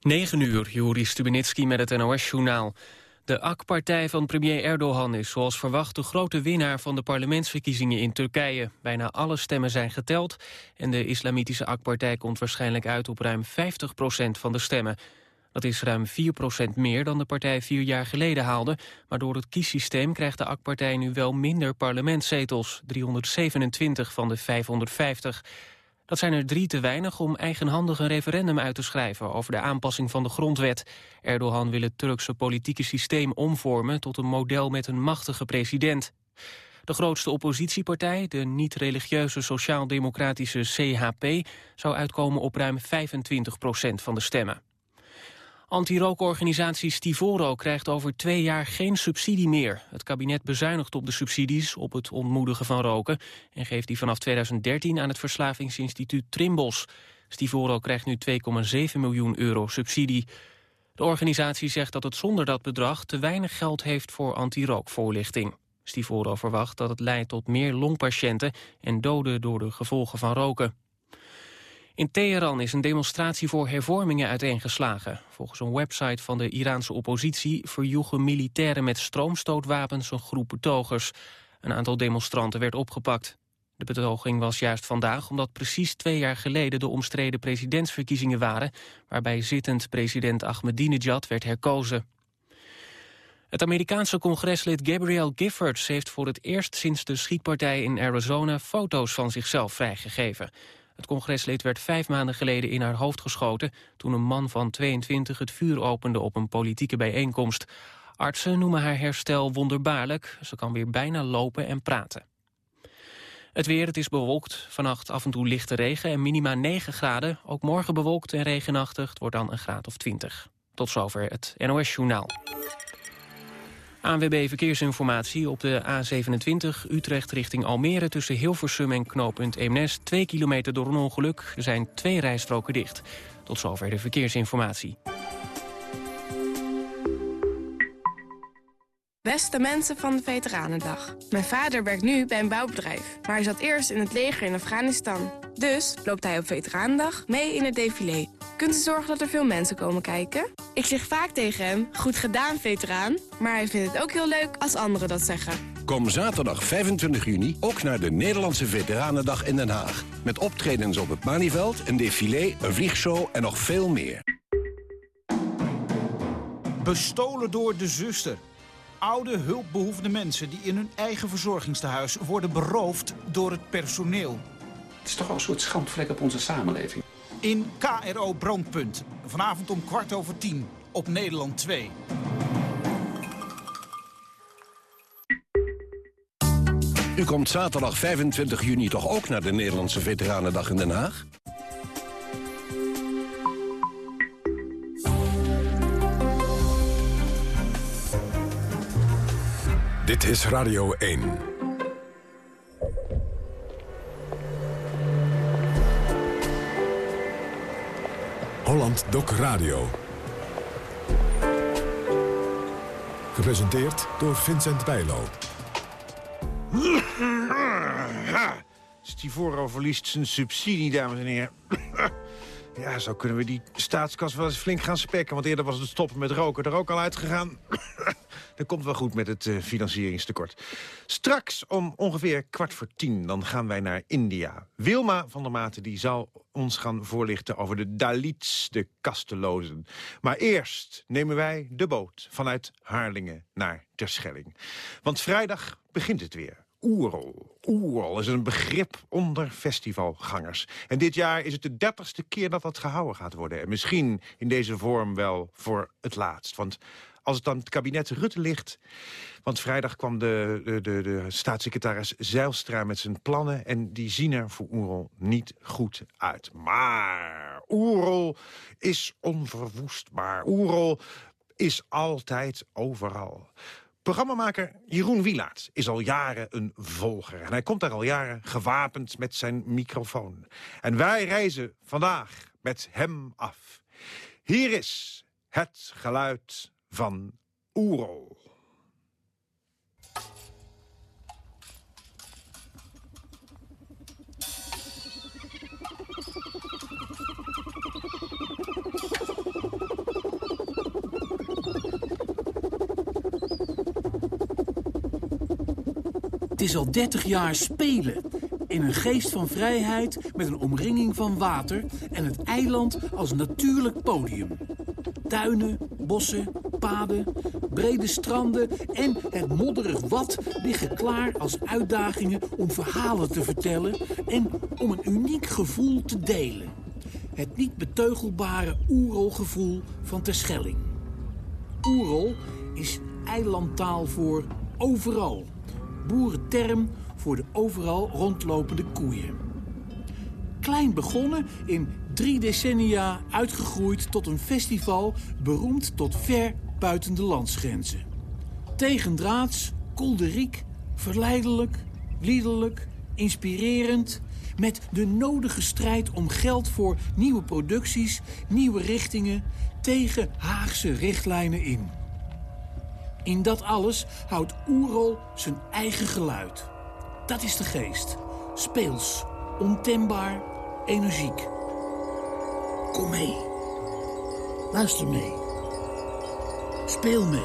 9 uur, Juri Stubenitski met het NOS-journaal. De AK-partij van premier Erdogan is zoals verwacht de grote winnaar van de parlementsverkiezingen in Turkije. Bijna alle stemmen zijn geteld en de islamitische AK-partij komt waarschijnlijk uit op ruim 50% van de stemmen. Dat is ruim 4% meer dan de partij vier jaar geleden haalde, maar door het kiessysteem krijgt de AK-partij nu wel minder parlementszetels, 327 van de 550. Dat zijn er drie te weinig om eigenhandig een referendum uit te schrijven over de aanpassing van de grondwet. Erdogan wil het Turkse politieke systeem omvormen tot een model met een machtige president. De grootste oppositiepartij, de niet-religieuze sociaal-democratische CHP, zou uitkomen op ruim 25 procent van de stemmen. Anti-rookorganisatie Stivoro krijgt over twee jaar geen subsidie meer. Het kabinet bezuinigt op de subsidies op het ontmoedigen van roken... en geeft die vanaf 2013 aan het verslavingsinstituut Trimbos. Stivoro krijgt nu 2,7 miljoen euro subsidie. De organisatie zegt dat het zonder dat bedrag te weinig geld heeft voor anti-rookvoorlichting. Stivoro verwacht dat het leidt tot meer longpatiënten en doden door de gevolgen van roken. In Teheran is een demonstratie voor hervormingen uiteengeslagen. Volgens een website van de Iraanse oppositie verjoegen militairen met stroomstootwapens een groep betogers. Een aantal demonstranten werd opgepakt. De betoging was juist vandaag omdat precies twee jaar geleden de omstreden presidentsverkiezingen waren, waarbij zittend president Ahmadinejad werd herkozen. Het Amerikaanse congreslid Gabrielle Giffords heeft voor het eerst sinds de schietpartij in Arizona foto's van zichzelf vrijgegeven. Het congreslid werd vijf maanden geleden in haar hoofd geschoten... toen een man van 22 het vuur opende op een politieke bijeenkomst. Artsen noemen haar herstel wonderbaarlijk. Ze kan weer bijna lopen en praten. Het weer, het is bewolkt. Vannacht af en toe lichte regen en minima 9 graden. Ook morgen bewolkt en regenachtig. Het wordt dan een graad of 20. Tot zover het NOS Journaal. ANWB Verkeersinformatie op de A27 Utrecht richting Almere... tussen Hilversum en knooppunt Eemnes. Twee kilometer door een ongeluk. Zijn twee rijstroken dicht. Tot zover de verkeersinformatie. Beste mensen van de Veteranendag. Mijn vader werkt nu bij een bouwbedrijf, maar hij zat eerst in het leger in Afghanistan. Dus loopt hij op Veteranendag mee in het défilé. Kunt u zorgen dat er veel mensen komen kijken? Ik zeg vaak tegen hem, goed gedaan veteraan. Maar hij vindt het ook heel leuk als anderen dat zeggen. Kom zaterdag 25 juni ook naar de Nederlandse Veteranendag in Den Haag. Met optredens op het Maniveld, een défilé, een vliegshow en nog veel meer. Bestolen door de zuster. Oude hulpbehoevende mensen die in hun eigen verzorgingstehuis worden beroofd door het personeel. Het is toch wel een soort schandvlek op onze samenleving. In KRO Brandpunt. Vanavond om kwart over tien op Nederland 2. U komt zaterdag 25 juni toch ook naar de Nederlandse Veteranendag in Den Haag? Dit is Radio 1. Holland Doc Radio. Gepresenteerd door Vincent Bijlo. Stivoro verliest zijn subsidie, dames en heren. Ja, zo kunnen we die staatskas wel eens flink gaan spekken. Want eerder was het stoppen met roken er ook al uitgegaan. Dat komt wel goed met het uh, financieringstekort. Straks om ongeveer kwart voor tien, dan gaan wij naar India. Wilma van der Maten die zal ons gaan voorlichten over de Dalits, de kastelozen. Maar eerst nemen wij de boot vanuit Haarlingen naar Terschelling. Want vrijdag begint het weer. Oerol. Oerol is een begrip onder festivalgangers. En dit jaar is het de dertigste keer dat dat gehouden gaat worden. En misschien in deze vorm wel voor het laatst. Want als het dan het kabinet Rutte ligt... want vrijdag kwam de, de, de, staatssecretaris Zeilstra met zijn plannen... en die zien er voor Oerol niet goed uit. Maar Oerol is onverwoestbaar. Oerol is altijd overal. Programmamaker Jeroen Wielaert is al jaren een volger. En hij komt daar al jaren gewapend met zijn microfoon. En wij reizen vandaag met hem af. Hier is het geluid van Oerol. Het is al 30 jaar spelen. In een geest van vrijheid met een omringing van water... en het eiland als natuurlijk podium. Tuinen, bossen, paden, brede stranden en het modderig wat liggen klaar als uitdagingen om verhalen te vertellen en om een uniek gevoel te delen. Het niet beteugelbare oerolgevoel van Terschelling. Oerol is eilandtaal voor overal. Boerenterm voor de overal rondlopende koeien. Klein begonnen, in drie decennia uitgegroeid tot een festival... beroemd tot ver buiten de landsgrenzen. Tegendraads, kolderiek, verleidelijk, liederlijk, inspirerend... met de nodige strijd om geld voor nieuwe producties, nieuwe richtingen... tegen Haagse richtlijnen in. In dat alles houdt Oerol zijn eigen geluid. Dat is de geest. Speels, ontembaar, energiek. Kom mee. Luister mee. Speel mee.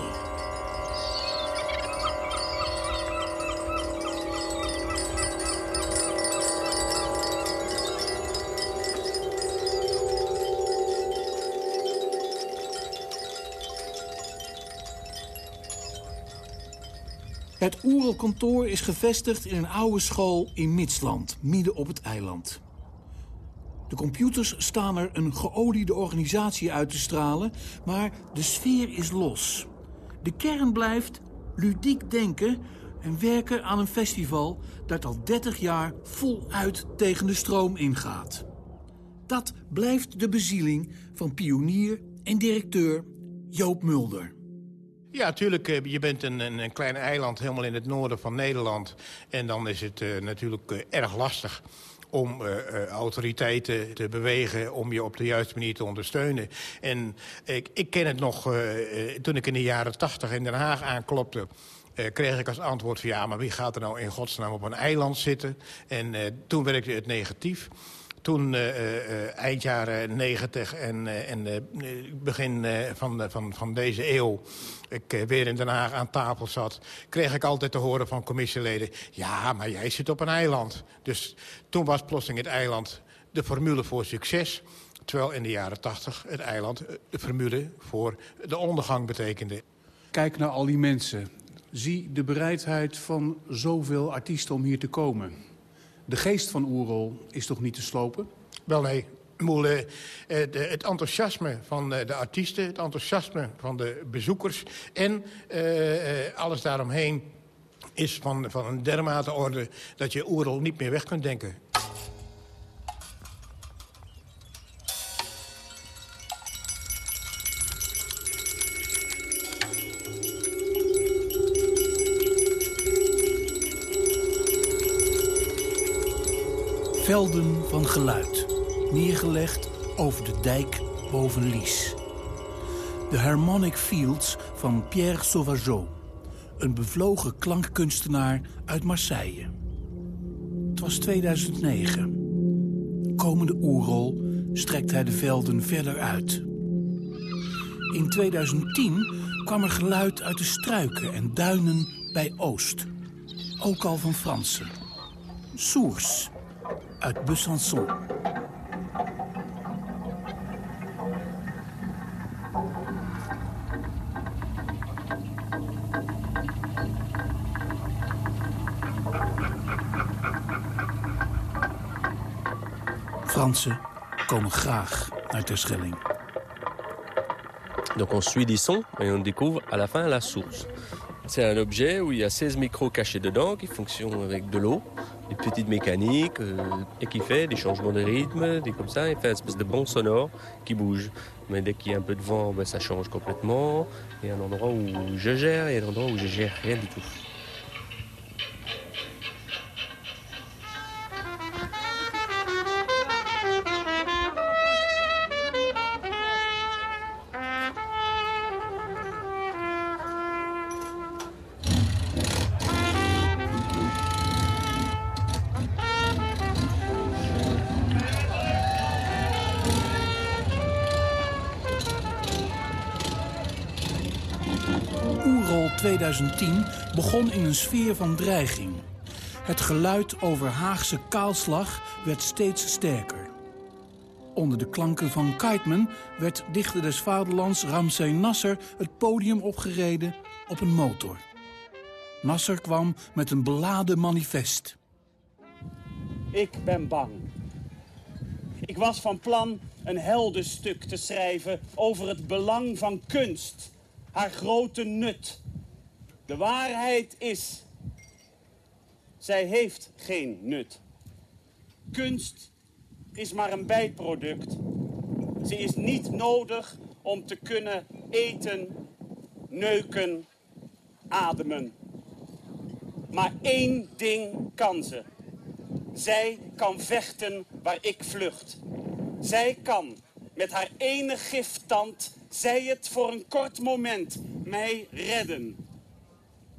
Het Oerelkantoor is gevestigd in een oude school in Mitsland, midden op het eiland. De computers staan er een geoliede organisatie uit te stralen, maar de sfeer is los. De kern blijft ludiek denken en werken aan een festival dat al 30 jaar voluit tegen de stroom ingaat. Dat blijft de bezieling van pionier en directeur Joop Mulder. Ja, natuurlijk. eh, Je bent een, een, klein eiland helemaal in het noorden van Nederland. En dan is het uh, natuurlijk uh, erg lastig om uh, uh, autoriteiten te bewegen... om je op de juiste manier te ondersteunen. En ik, ik ken het nog, uh, toen ik in de jaren tachtig in Den Haag aanklopte... Kreeg ik als antwoord van ja, maar wie gaat er nou in godsnaam op een eiland zitten? En toen werkte het negatief. Toen uh, uh, eind jaren negentig en, en begin van, van, van deze eeuw... ik weer in Den Haag aan tafel zat... kreeg ik altijd te horen van commissieleden... ja, maar jij zit op een eiland. Dus toen was plotseling het eiland de formule voor succes... terwijl in de jaren tachtig het eiland de formule voor de ondergang betekende. Kijk naar al die mensen. Zie de bereidheid van zoveel artiesten om hier te komen. De geest van Oerol is toch niet te slopen? Wel nee. Moel, uh, het enthousiasme van de artiesten, het enthousiasme van de bezoekers... en alles daaromheen is van, van een dermate orde... dat je Oerol niet meer weg kunt denken. Velden van geluid, neergelegd over de dijk boven Lies. De Harmonic Fields van Pierre Sauvageau, een bevlogen klankkunstenaar uit Marseille. Het was 2009. Komende oerrol strekt hij de velden verder uit. In 2010 kwam er geluid uit de struiken en duinen bij Oost. Ook al van Fransen. Soers uit Besançon. Fransen komen graag naar. Donc on suit des sons et on découvre à la fin la source. C'est un objet où il y a 16 micros cachés dedans qui fonctionnent avec de l'eau, des petites mécaniques, euh, et qui fait des changements de rythme, des comme ça, et fait une espèce de bande sonore qui bouge. Mais dès qu'il y a un peu de vent, ben, ça change complètement. Il y a un endroit où je gère et un endroit où je gère rien du tout. 2010 begon in een sfeer van dreiging. Het geluid over Haagse kaalslag werd steeds sterker. Onder de klanken van Kiteman werd dichter des vaderlands Ramsey Nasser het podium opgereden op een motor. Nasser kwam met een beladen manifest. Ik ben bang. Ik was van plan een heldenstuk te schrijven over het belang van kunst, haar grote nut. De waarheid is, zij heeft geen nut. Kunst is maar een bijproduct. Ze is niet nodig om te kunnen eten, neuken, ademen. Maar één ding kan ze. Zij kan vechten waar ik vlucht. Zij kan met haar ene gifttand, zij het voor een kort moment, mij redden.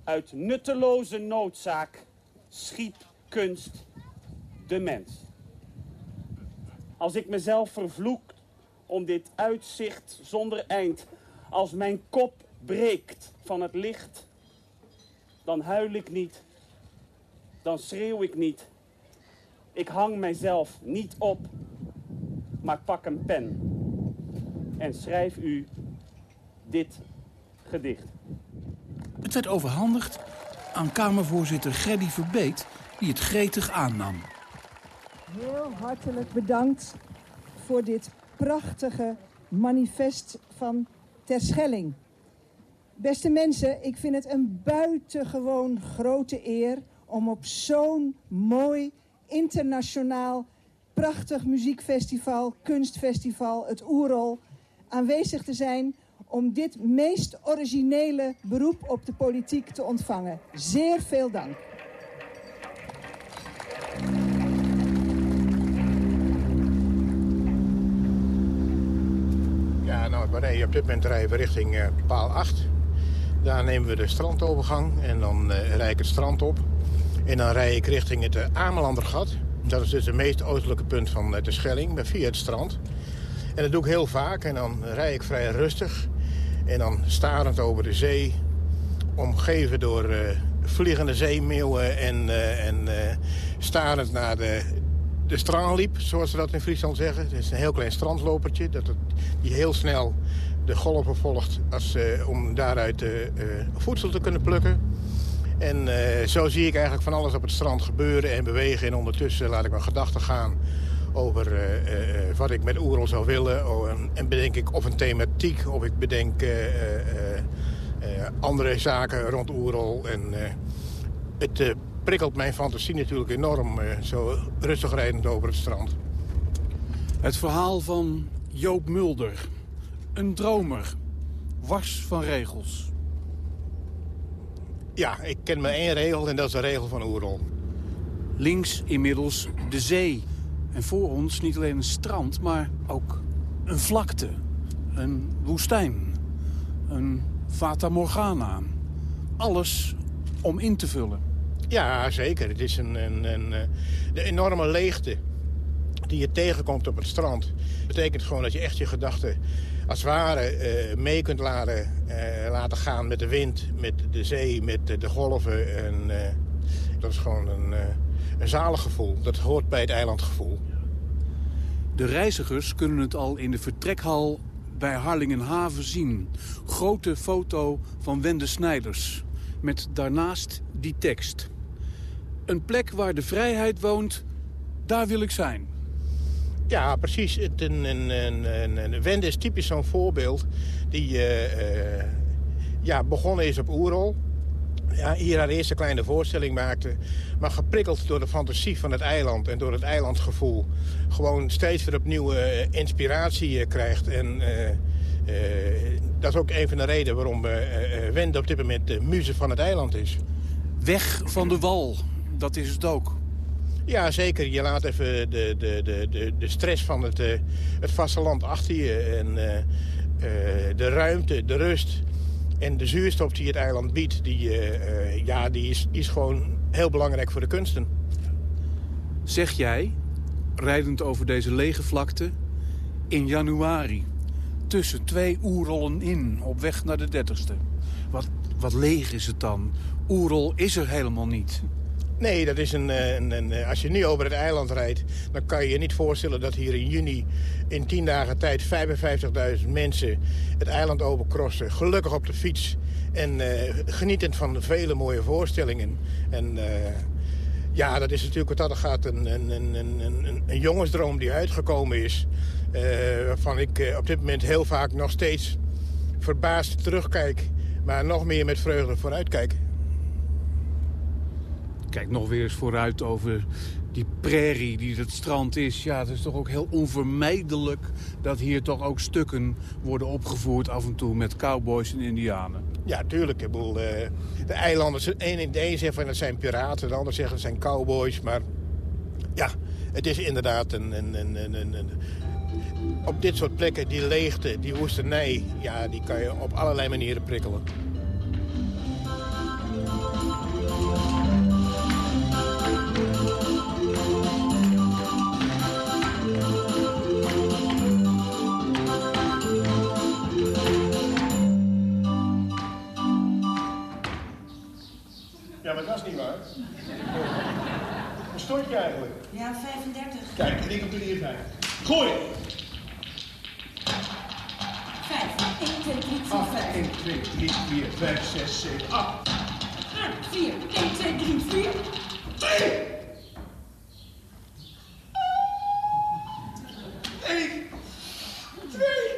Uit nutteloze noodzaak schiep kunst de mens. Als ik mezelf vervloek om dit uitzicht zonder eind, als mijn kop breekt van het licht, dan huil ik niet, dan schreeuw ik niet. Ik hang mijzelf niet op, maar pak een pen en schrijf u dit gedicht. Werd overhandigd aan Kamervoorzitter Gerdy Verbeet, die het gretig aannam. Heel hartelijk bedankt voor dit prachtige manifest van Terschelling. Beste mensen, ik vind het een buitengewoon grote eer om op zo'n mooi internationaal prachtig muziekfestival, kunstfestival, het Oerol, aanwezig te zijn om dit meest originele beroep op de politiek te ontvangen. Zeer veel dank. Ja, nou, op dit moment rijden we richting uh, paal 8. Daar nemen we de strandovergang en dan uh, rijd ik het strand op. En dan rijd ik richting het uh, Amelandergat. Dat is dus het meest oostelijke punt van de Schelling, via het strand. En dat doe ik heel vaak en dan rijd ik vrij rustig. En dan starend over de zee, omgeven door uh, vliegende zeemeeuwen... en, uh, en uh, starend naar de, de strandliep, zoals ze dat in Friesland zeggen. Het is een heel klein strandlopertje dat het, die heel snel de golven volgt... Als, om daaruit voedsel te kunnen plukken. En zo zie ik eigenlijk van alles op het strand gebeuren en bewegen. En ondertussen laat ik mijn gedachten gaan over uh, uh, wat ik met Oerol zou willen. Oh, en, en, bedenk ik of een thematiek, of ik bedenk andere zaken rond Oerol. En het prikkelt mijn fantasie natuurlijk enorm, zo rustig rijdend over het strand. Het verhaal van Joop Mulder. Een dromer, wars van regels. Ja, ik ken maar één regel en dat is de regel van Oerol. Links inmiddels de zee en voor ons niet alleen een strand, maar ook een vlakte. Een woestijn. Een Fata Morgana. Alles om in te vullen. Ja, zeker. Het is een, een, een, eh, de enorme leegte die je tegenkomt op het strand. betekent gewoon dat je echt je gedachten als het ware uh, mee kunt laten, uh, laten gaan met de wind, met de zee, met de, golven. En, dat is gewoon een, een zalig gevoel. Dat hoort bij het eilandgevoel. De reizigers kunnen het al in de vertrekhal bij Harlingenhaven zien. Grote foto van Wende Snijders. Met daarnaast die tekst. Een plek waar de vrijheid woont, daar wil ik zijn. Ja, precies. Het, een, een, een, een, Wende is typisch zo'n voorbeeld die uh, uh, ja, begonnen is op Oerol hier haar eerste kleine voorstelling maakte. Maar geprikkeld door de fantasie van het eiland en door het eilandgevoel... gewoon steeds weer opnieuw uh, inspiratie uh, krijgt. En uh, dat is ook een van de redenen waarom Wende op dit moment de muze van het eiland is. Weg van de wal, dat is het ook. Ja, zeker. Je laat even de, de, de, de, stress van het, het vasteland achter je. En de ruimte, de rust en de zuurstof die het eiland biedt, die, uh, ja, die is, is gewoon heel belangrijk voor de kunsten. Zeg jij, rijdend over deze lege vlakte, in januari... tussen twee oerrollen in, op weg naar de dertigste. Wat, wat leeg is het dan? Oerol is er helemaal niet. Nee, dat is een, eh, een, een, als je nu over het eiland rijdt... dan kan je je niet voorstellen dat hier in juni in 10 dagen tijd... 55.000 mensen het eiland overcrossen. Gelukkig op de fiets. En uh, genietend van de vele mooie voorstellingen. En... Ja, dat is natuurlijk wat dat gaat een, een, een, een, jongensdroom die uitgekomen is. Waarvan ik op dit moment heel vaak nog steeds verbaasd terugkijk. Maar nog meer met vreugde vooruitkijk. Kijk nog weer eens vooruit over die prairie die het strand is. Ja, het is toch ook heel onvermijdelijk dat hier toch ook stukken worden opgevoerd af en toe met cowboys en indianen. Ja, tuurlijk. Ik bedoel, de eilanders, de een zegt van het zijn piraten, de ander zegt het zijn cowboys. Maar ja, het is inderdaad een, een, een, een, een op dit soort plekken, die leegte, die woestenij, ja, die kan je op allerlei manieren prikkelen. Ja, maar dat is niet waar. Hoe stond je eigenlijk? Ja, 35. Kijk, en ik op de 5. Gooi! 5. 1, 2, 3, 4, 5. 1, 2, 3, 4, 5, 6, 7, 8. 4. 1, 2, 3, 4. 2! 1, 2.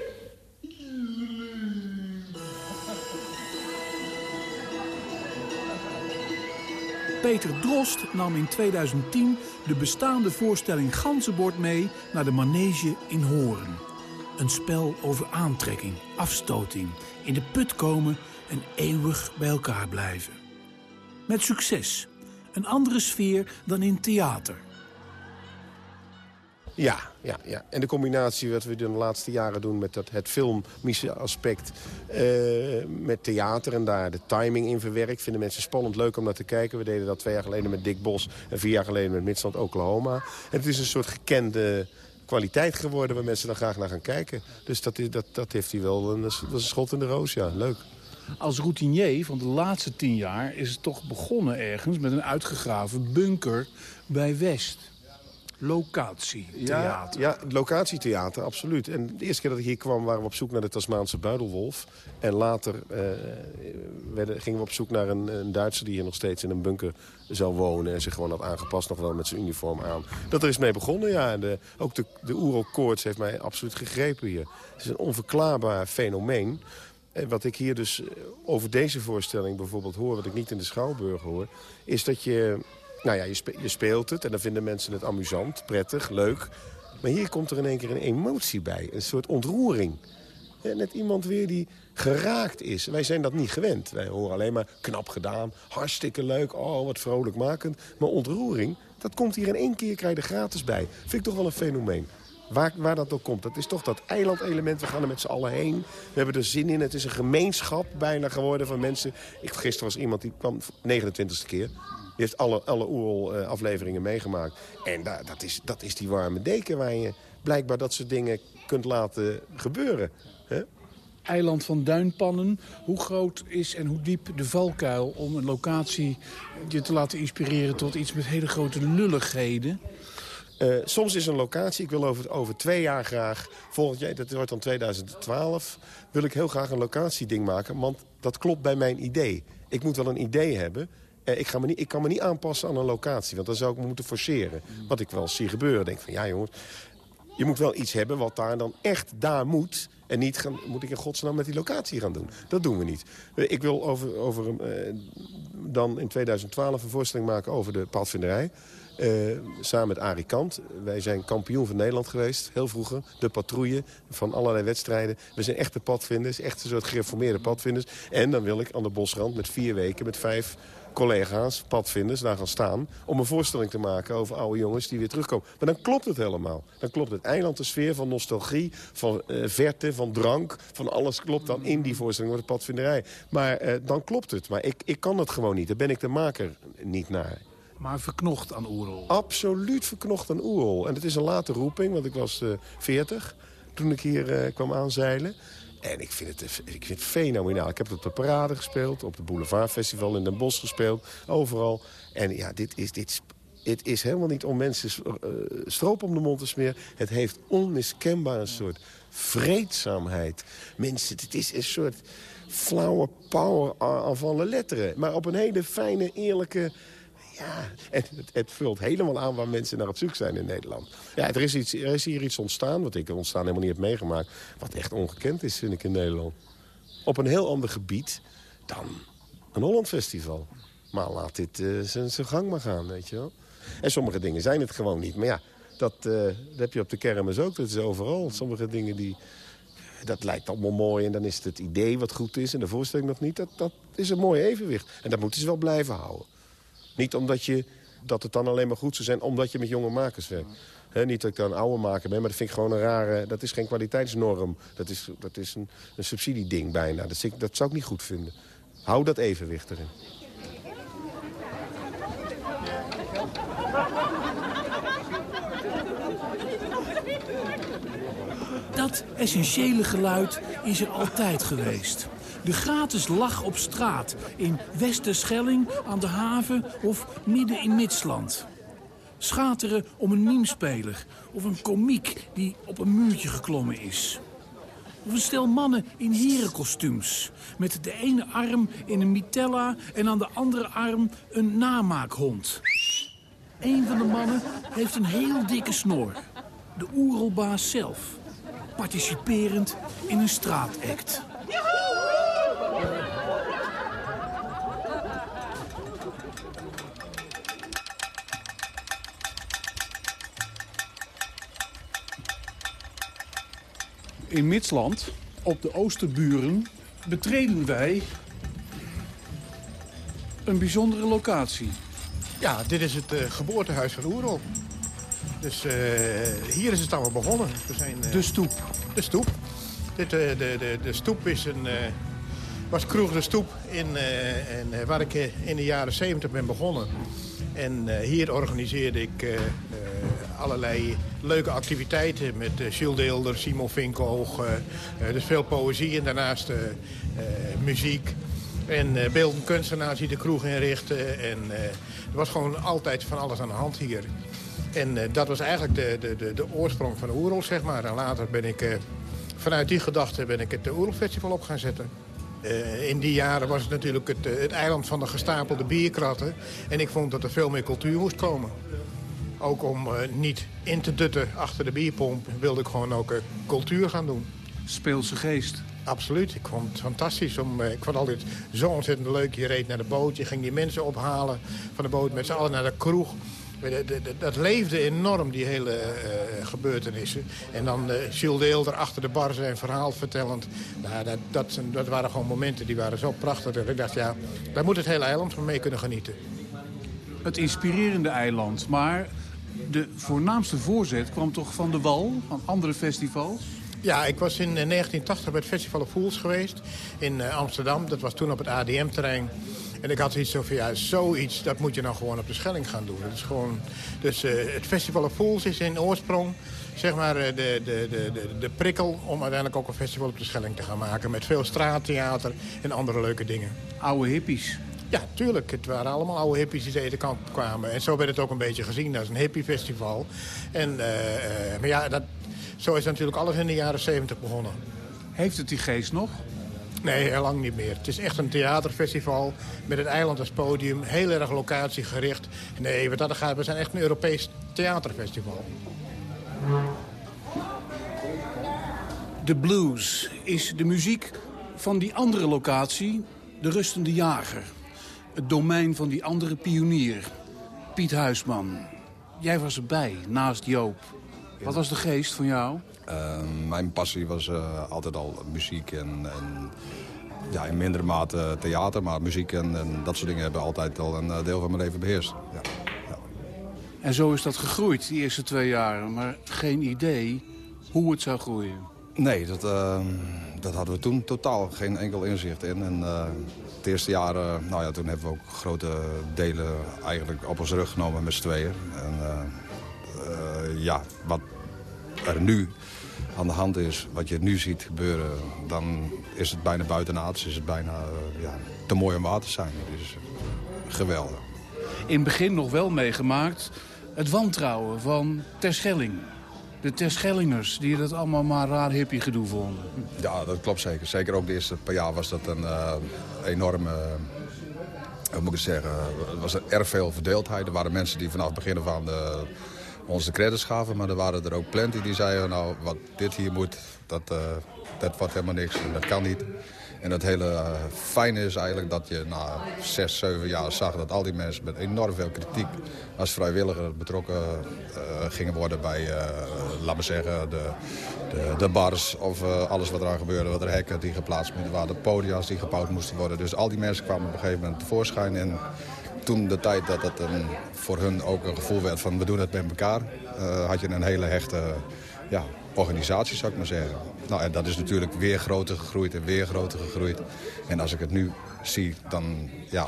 Peter Drost nam in 2010 de bestaande voorstelling Ganzenbord mee naar de manege in Hoorn. Een spel over aantrekking, afstoting, in de put komen en eeuwig bij elkaar blijven. Met succes. Een andere sfeer dan in theater. Ja, ja, ja. En de combinatie wat we de laatste jaren doen met dat, het filmische aspect uh, met theater en daar de timing in verwerkt. Vinden mensen spannend leuk om naar te kijken. We deden dat twee jaar geleden met Dick Bos en vier jaar geleden met Midstand Oklahoma. Het is een soort gekende kwaliteit geworden waar mensen dan graag naar gaan kijken. Dus dat, is, dat, dat heeft hij wel een, dat is een schot in de roos, ja. Leuk. Als routinier van de laatste tien jaar is het toch begonnen ergens met een uitgegraven bunker bij West. Locatietheater. Ja, ja, locatietheater, absoluut. En de eerste keer dat ik hier kwam waren we op zoek naar de Tasmaanse buidelwolf. En later uh, werden, gingen we op zoek naar een, een, Duitser die hier nog steeds in een bunker zou wonen. En zich gewoon had aangepast, nog wel met zijn uniform aan. Dat er is mee begonnen, ja. En de, ook de, de Oerol-koorts heeft mij absoluut gegrepen hier. Het is een onverklaarbaar fenomeen. En wat ik hier dus over deze voorstelling bijvoorbeeld hoor... wat ik niet in de Schouwburg hoor... is dat je nou ja, je, je, speelt het en dan vinden mensen het amusant, prettig, leuk. Maar hier komt er in één keer een emotie bij. Een soort ontroering. net iemand weer die geraakt is. Wij zijn dat niet gewend. Wij horen alleen maar knap gedaan, hartstikke leuk, oh wat vrolijkmakend. Maar ontroering, dat komt hier in één keer, krijg je er gratis bij. Vind ik toch wel een fenomeen. Waar, waar dat ook komt. Dat is toch dat eilandelement. We gaan er met z'n allen heen. We hebben er zin in. Het is een gemeenschap bijna geworden van mensen. Ik, gisteren was iemand die kwam 29ste keer. Die heeft alle, alle Oerol-afleveringen meegemaakt. En da, dat, is, dat is die warme deken waar je blijkbaar dat soort dingen kunt laten gebeuren. Hè? Eiland van Duinpannen. Hoe groot is en hoe diep de valkuil om een locatie je te laten inspireren tot iets met hele grote lulligheden? Uh, soms is een locatie, ik wil over, over twee jaar graag, volgend jaar, dat wordt dan 2012, wil ik heel graag een locatieding maken, want dat klopt bij mijn idee. Ik moet wel een idee hebben, ik, ga me niet, ik kan me niet aanpassen aan een locatie, want dan zou ik me moeten forceren. Wat ik wel zie gebeuren, denk van ja jongens, je moet wel iets hebben wat daar dan echt daar moet. En niet gaan, moet ik in godsnaam met die locatie gaan doen. Dat doen we niet. Ik wil over, over, uh, dan in 2012 een voorstelling maken over de padvinderij. Uh, samen met Arie Kant. Wij zijn kampioen van Nederland geweest, heel vroeger. De patrouille van allerlei wedstrijden. We zijn echte padvinders, echt een soort gereformeerde padvinders. En dan wil ik aan de bosrand met vier weken, met vijf collega's, padvinders, daar gaan staan... om een voorstelling te maken over oude jongens die weer terugkomen. Maar dan klopt het helemaal. Dan klopt het eiland, de sfeer van nostalgie, van uh, verte, van drank... van alles klopt dan in die voorstelling over de padvinderij. Maar uh, dan klopt het. Maar ik, ik kan het gewoon niet. Daar ben ik de maker niet naar. Maar verknocht aan Oerol? Absoluut verknocht aan Oerol. En het is een late roeping, want ik was uh, 40 toen ik hier kwam aanzeilen. En ik vind, het, ik vind fenomenaal. Ik heb het op de Parade gespeeld, op het Boulevard Festival in Den Bosch gespeeld. Overal. En ja, dit is, dit, het is helemaal niet om mensen uh, stroop om de mond te smeren. Het heeft onmiskenbaar een soort vreedzaamheid. Mensen, het is een soort flauwe power aan alle letteren. Maar op een hele fijne, eerlijke... Ja, het, het, vult helemaal aan waar mensen naar op zoek zijn in Nederland. Ja, er is, iets, er is hier iets ontstaan, wat ik ontstaan helemaal niet heb meegemaakt... wat echt ongekend is, vind ik, in Nederland. Op een heel ander gebied dan een Holland Festival. Maar laat dit uh, zijn gang maar gaan, weet je wel. En sommige dingen zijn het gewoon niet. Maar ja, dat, uh, dat heb je op de kermis ook. Dat is overal. Sommige dingen die... Dat lijkt allemaal mooi en dan is het het idee wat goed is... en de voorstelling nog niet. Dat, dat is een mooi evenwicht. En dat moeten ze wel blijven houden. Niet omdat je, dat het dan alleen maar goed zou zijn... omdat je met jonge makers werkt. niet dat ik dan oude maker ben, maar dat vind ik gewoon een rare... dat is geen kwaliteitsnorm. Dat is, dat is een, een subsidieding bijna. Dat, dat zou ik niet goed vinden. Hou dat evenwicht erin. Dat essentiële geluid is er altijd geweest. De gratis lach op straat in Westerschelling, aan de haven of midden in Midsland. Schateren om een meme-speler of een komiek die op een muurtje geklommen is. Of een stel mannen in herenkostuums. Met de ene arm in een mitella en aan de andere arm een namaakhond. Een van de mannen heeft een heel dikke snor. De oerelbaas zelf. Participerend in een straatact. In Midsland, op de Oosterburen, betreden wij een bijzondere locatie. Ja, dit is het uh, geboortehuis van Oerol. Dus uh, hier is het allemaal begonnen. We zijn, uh, de stoep. De stoep. Dit, de, de, de stoep is een, was Kroeg de Stoep in, en, waar ik in de jaren 70 ben begonnen. En hier organiseerde ik allerlei leuke activiteiten met uh, Jules Deelder, Simon Vinkoog. Uh, dus veel poëzie en daarnaast muziek. En uh, beeldend kunstenaars die de kroeg inrichten. En er was gewoon altijd van alles aan de hand hier. En dat was eigenlijk de, de, de, de oorsprong van de Oerol, zeg maar. En later ben ik, vanuit die gedachte ben ik het Oerolfestival op gaan zetten. in die jaren was het natuurlijk het, het eiland van de gestapelde bierkratten. En ik vond dat er veel meer cultuur moest komen. Ook om uh, niet in te dutten achter de bierpomp wilde ik gewoon ook uh, cultuur gaan doen. Speelse geest. Absoluut. Ik vond het fantastisch. Om, uh, ik vond altijd zo ontzettend leuk. Je reed naar de boot, je ging die mensen ophalen van de boot met z'n allen naar de kroeg. Dat leefde enorm, die hele gebeurtenissen. En dan Jules Deel achter de bar zijn verhaal vertellend. Nou, dat, dat, dat waren gewoon momenten die waren zo prachtig. Dat ik dacht, ja, daar moet het hele eiland van mee kunnen genieten. Het inspirerende eiland, maar de voornaamste voorzet kwam toch van de Wal, van andere festivals? Ja, ik was in 1980 bij het Festival of Fools geweest in Amsterdam. Dat was toen op het ADM-terrein. En ik had iets zo van, ja, zoiets, dat moet je nou gewoon op de Schelling gaan doen. Dat is gewoon, dus uh, het Festival of Fools is in oorsprong zeg maar, de, de, de, de, de prikkel om uiteindelijk ook een festival op de Schelling te gaan maken. Met veel straattheater en andere leuke dingen. Oude hippies. Ja, tuurlijk. Het waren allemaal oude hippies die deze kant kwamen. En zo werd het ook een beetje gezien als een hippiefestival. En, uh, maar ja, dat, zo is natuurlijk alles in de jaren 70 begonnen. Heeft het die geest nog? Nee, heel lang niet meer. Het is echt een theaterfestival met het eiland als podium. Heel erg locatiegericht. Nee, wat dat gaat, we zijn echt een Europees theaterfestival. De blues is de muziek van die andere locatie, de Rustende Jager het domein van die andere pionier, Piet Huisman. Jij was erbij, naast Joop. Wat was de geest van jou? Uh, mijn passie was uh, altijd al muziek en, en, ja, in mindere mate theater. Maar muziek en, en, dat soort dingen hebben altijd al een deel van mijn leven beheerst. Ja. Ja. En zo is dat gegroeid, die eerste twee jaren. Maar geen idee hoe het zou groeien. Nee, dat, uh, dat hadden we toen totaal geen enkel inzicht in. En, het eerste jaar, nou ja, toen hebben we ook grote delen eigenlijk op ons rug genomen met z'n tweeën. En uh, ja, wat er nu aan de hand is, wat je nu ziet gebeuren... dan is het bijna buitenaards, is het bijna eh, ja, te mooi om waar te zijn. Eh, geweldig. In het begin nog wel meegemaakt het wantrouwen van Terschelling. De Terschellingers, die dat allemaal maar raar hippie gedoe vonden. Ja, dat klopt zeker. Zeker ook de eerste paar jaar was dat een uh, enorme... Uh, hoe moet ik het zeggen? Er was er erg veel verdeeldheid. Er waren mensen die vanaf het begin van de, ons credits gaven. Maar er waren er ook plenty die zeiden... nou, wat dit hier moet, dat, uh, dat wordt helemaal niks. En dat kan niet. En het hele uh, fijne is eigenlijk dat je na zes, zeven jaar zag... dat al die mensen met enorm veel kritiek als vrijwilliger betrokken uh, gingen worden... bij, uh, laten zeggen, de, de, de bars of alles wat eraan gebeurde. Wat er hekken die geplaatst moesten worden, de podia's die gebouwd moesten worden. Dus al die mensen kwamen op een gegeven moment tevoorschijn. En toen de tijd dat het een, voor hun ook een gevoel werd van we doen het met elkaar... had je een hele hechte ja, organisatie, zou ik maar zeggen. Nou, en dat is natuurlijk weer groter gegroeid en weer groter gegroeid. En als ik het nu zie, dan, ja,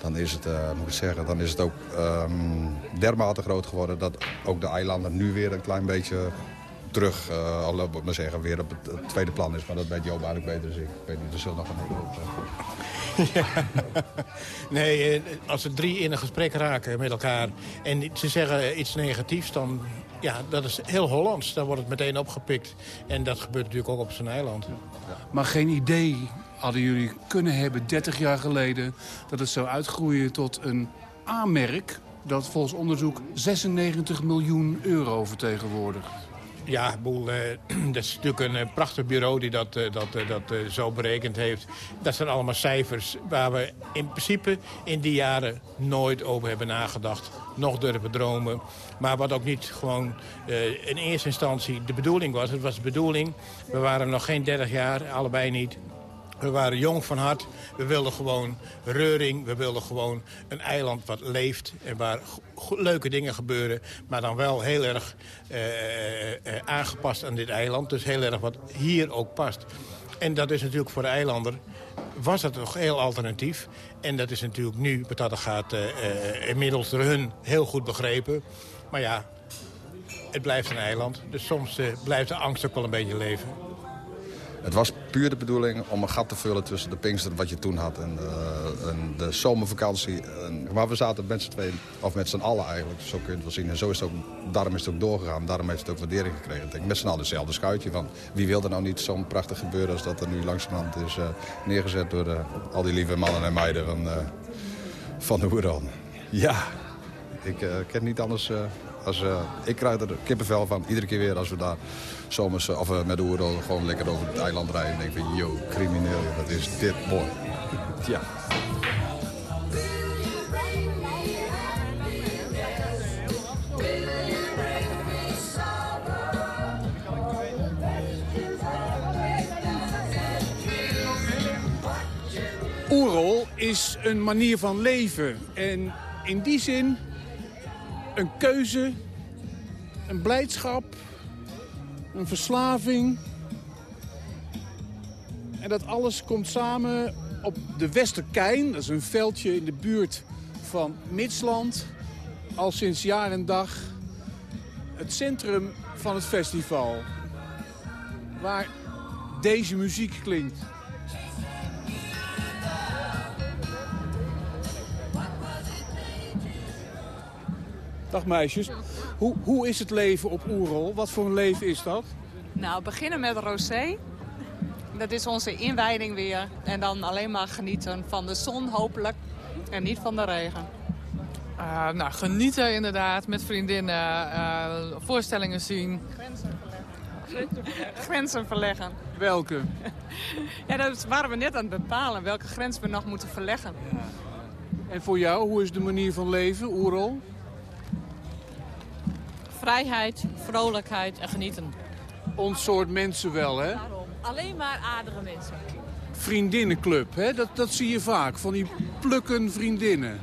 dan is het, uh, moet ik zeggen, dan is het ook um, dermate groot geworden... dat ook de eilanden nu weer een klein beetje terug, uh, al moet maar zeggen, weer op het, het, tweede plan is. Maar dat weet Joop eigenlijk beter dan ik. Ik weet niet, er zullen nog een hele ja. Nee, als er drie in een gesprek raken met elkaar... en ze zeggen iets negatiefs, dan ja, dat is heel Hollands. Dan wordt het meteen opgepikt. En dat gebeurt natuurlijk ook op zijn eiland. Maar geen idee hadden jullie kunnen hebben 30 jaar geleden... dat het zou uitgroeien tot een A-merk... dat volgens onderzoek 96 miljoen euro vertegenwoordigt. Ja, boel, eh, dat is natuurlijk een eh, prachtig bureau die dat, eh, dat, dat zo berekend heeft. Dat zijn allemaal cijfers waar we in principe in die jaren nooit over hebben nagedacht. Nog durven dromen. Maar wat ook niet gewoon in eerste instantie de bedoeling was. Het was de bedoeling, we waren nog geen 30 jaar, allebei niet. We waren jong van hart. We wilden gewoon reuring. We wilden gewoon een eiland wat leeft. En waar leuke dingen gebeuren. Maar dan wel heel erg eh, eh, aangepast aan dit eiland. Dus heel erg wat hier ook past. En dat is natuurlijk voor de eilander... was dat toch heel alternatief. En dat is natuurlijk nu, wat dat gaat, inmiddels door hun heel goed begrepen. Maar ja, het blijft een eiland. Dus soms blijft de angst ook wel een beetje leven. Het was puur de bedoeling om een gat te vullen tussen de Pinkster wat je toen had en, uh, en de zomervakantie. En, maar we zaten met z'n tweeën, of met z'n allen eigenlijk, zo kun je het wel zien. En zo is het ook, daarom is het ook doorgegaan, daarom heeft het ook waardering gekregen. Denk, met z'n allen hetzelfde schuitje van wie wil er nou niet zo'n prachtig gebeuren als dat er nu langzamerhand is uh, neergezet door uh, al die lieve mannen en meiden van, van de Oeran. Ja, ik ken niet anders als, uh, ik krijg er kippenvel van, iedere keer weer als we daar zomers of uh, met de oerol gewoon lekker over het eiland rijden. En denk van, yo, crimineel, wat is dit mooi. ja. Oerol is een manier van leven. En in die zin een keuze, een blijdschap, een verslaving. En dat alles komt samen op de Westerkein. Dat is een veldje in de buurt van Mitsland. Al sinds jaar en dag het centrum van het festival. Waar deze muziek klinkt. Dag meisjes. Hoe, hoe is het leven op Oerol? Wat voor een leven is dat? Nou, we beginnen met rosé. Dat is onze inwijding weer. En dan alleen maar genieten van de zon hopelijk. En niet van de regen. Uh, nou, genieten inderdaad. Met vriendinnen. Uh, voorstellingen zien. Grenzen verleggen. Grenzen verleggen. Welke? ja, dat waren we net aan het bepalen. Welke grens we nog moeten verleggen. Ja. En voor jou, hoe is de manier van leven, Oerol? Vrijheid, vrolijkheid en genieten. Ons soort mensen wel, hè? Daarom. Alleen maar aardige mensen. Vriendinnenclub, hè? Dat, dat zie je vaak, van die plukken vriendinnen.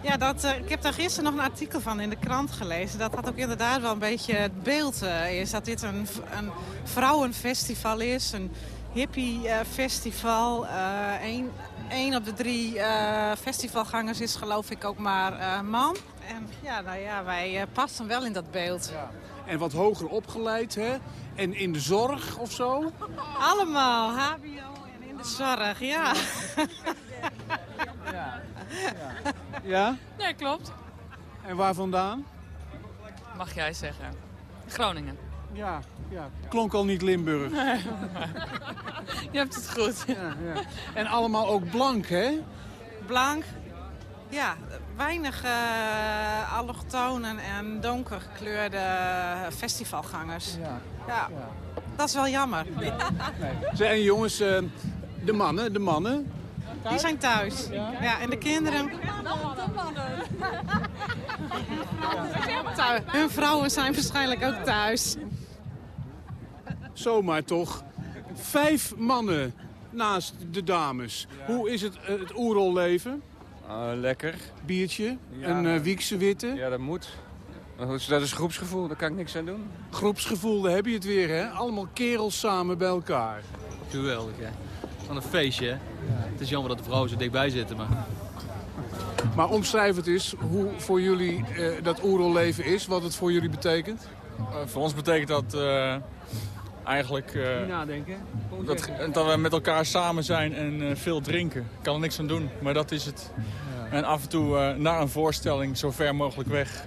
Ja, dat, uh, ik heb daar gisteren nog een artikel van in de krant gelezen. Dat had ook inderdaad wel een beetje het beeld uh, is. Dat dit een, een vrouwenfestival is, een hippie-festival. Uh, Eén op de drie festivalgangers is geloof ik ook maar man. En ja, nou ja, wij passen wel in dat beeld. Ja. En wat hoger opgeleid, hè? En in de zorg of zo? Allemaal, hbo en in de zorg, ja. Ja? Nee, klopt. En waar vandaan? Mag jij zeggen. Groningen. Ja, ja. Klonk al niet Limburg. Nee. Je hebt het goed. Ja, ja. En allemaal ook blank, hè? Blank. Ja, weinig eh allochtonen en donkergekleurde festivalgangers. Ja. Ja. Dat is wel jammer. Zeg, en jongens, eh, de mannen, de mannen. Die zijn thuis. Ja, en de kinderen... Thuis. Hun vrouwen zijn waarschijnlijk ook thuis. Zomaar toch. Vijf mannen naast de dames. Hoe is het, eh, het oerolleven? lekker. Biertje? Ja. Een eh Wiekse witte? Ja, dat moet. Dat is groepsgevoel, daar kan ik niks aan doen. Groepsgevoel, daar heb je het weer, hè? Allemaal kerels samen bij elkaar. Geweldig, hè. Van een feestje, hè. Het is jammer dat de vrouwen zo dichtbij zitten, maar... Maar omschrijf het eens hoe voor jullie eh, dat oerolleven is, wat het voor jullie betekent. Eh, voor ons betekent dat eh, eigenlijk eh, nadenken. dat, dat we met elkaar samen zijn en eh, veel drinken. Ik kan er niks aan doen, maar dat is het. En af en toe eh, naar een voorstelling zo ver mogelijk weg.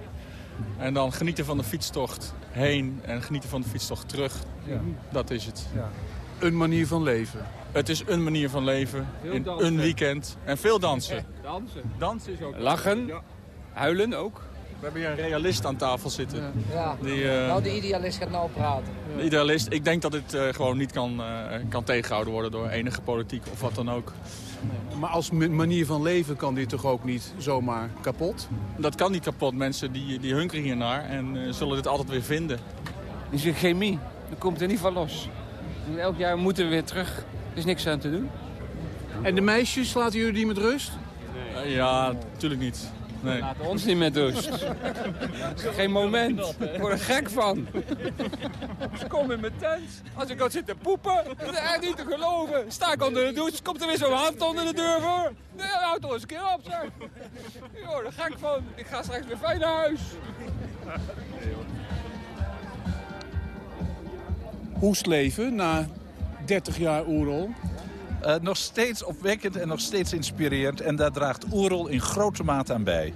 En dan genieten van de fietstocht heen en genieten van de fietstocht terug. Ja. Dat is het. Een manier van leven. Het is een manier van leven Veel in dansen. een weekend. En veel dansen. Dansen. Dansen is ook... Lachen. Ja. Huilen ook. We hebben hier een realist aan tafel zitten. Ja, Die, eh, nou de idealist gaat nou praten. De idealist, ik denk dat dit eh, gewoon niet kan, eh, kan tegengehouden worden door enige politiek of wat dan ook. Maar als ma- manier van leven kan dit toch ook niet zomaar kapot? Dat kan niet kapot. Mensen die, die hunkeren hiernaar en eh, zullen dit altijd weer vinden. Het is een chemie. Dat komt er niet van los. Elk jaar moeten we weer terug. Er is niks aan te doen. En de meisjes, laten jullie die met rust? Eh, ja, natuurlijk niet. Nee. Laten ons niet met rust. Geen moment. Ik word er gek van. Ze komen in mijn tent. Als ik al zit te poepen, dat is echt niet te geloven. Sta ik onder de douche, komt er weer zo'n hand onder de deur voor. Nee, houd toch eens een keer op, zeg. Ik word er gek van. Ik ga straks weer fijn naar huis. Hoestleven na 30 jaar oerol. Eh, nog steeds opwekkend en nog steeds inspirerend. En daar draagt Oerol in grote mate aan bij.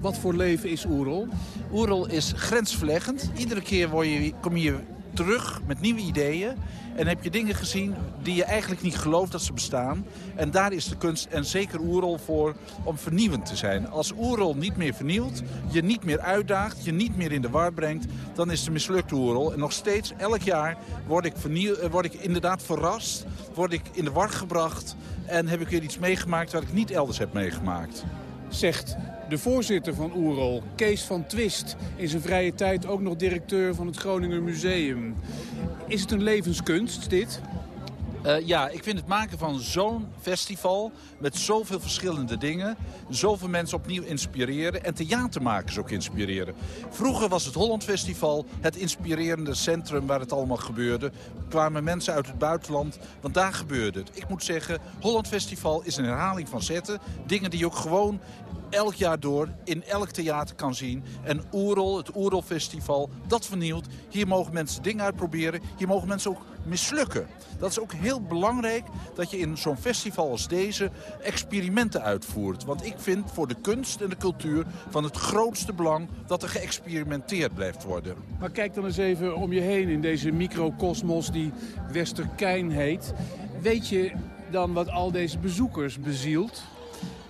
Wat voor leven is Oerol? Oerol is grensverleggend. Iedere keer word je, kom je terug met nieuwe ideeën. En heb je dingen gezien die je eigenlijk niet gelooft dat ze bestaan. En daar is de kunst en zeker Oerol voor om vernieuwend te zijn. Als Oerol niet meer vernieuwt, je niet meer uitdaagt, je niet meer in de war brengt... dan is een mislukte Oerol. En nog steeds, elk jaar, word ik, vernieuw, eh, word ik inderdaad verrast. Word ik in de war gebracht. En heb ik weer iets meegemaakt wat ik niet elders heb meegemaakt. Zegt de voorzitter van Oerol, Kees van Twist... in zijn vrije tijd ook nog directeur van het Groninger Museum. Is het een levenskunst, dit? Eh, ja, ik vind het maken van zo'n festival met zoveel verschillende dingen... zoveel mensen opnieuw inspireren en theatermakers ook inspireren. Vroeger was het Holland Festival het inspirerende centrum waar het allemaal gebeurde. Kwamen mensen uit het buitenland, want daar gebeurde het. Ik moet zeggen, Holland Festival is een herhaling van zetten. Dingen die ook gewoon elk jaar door in elk theater kan zien. En Oerol, het Oerol Festival, dat vernieuwt. Hier mogen mensen dingen uitproberen. Hier mogen mensen ook mislukken. Dat is ook heel belangrijk dat je in zo'n festival als deze experimenten uitvoert. Want ik vind voor de kunst en de cultuur van het grootste belang dat er geëxperimenteerd blijft worden. Maar kijk dan eens even om je heen in deze microcosmos die Westerkijn heet. Weet je dan wat al deze bezoekers bezielt?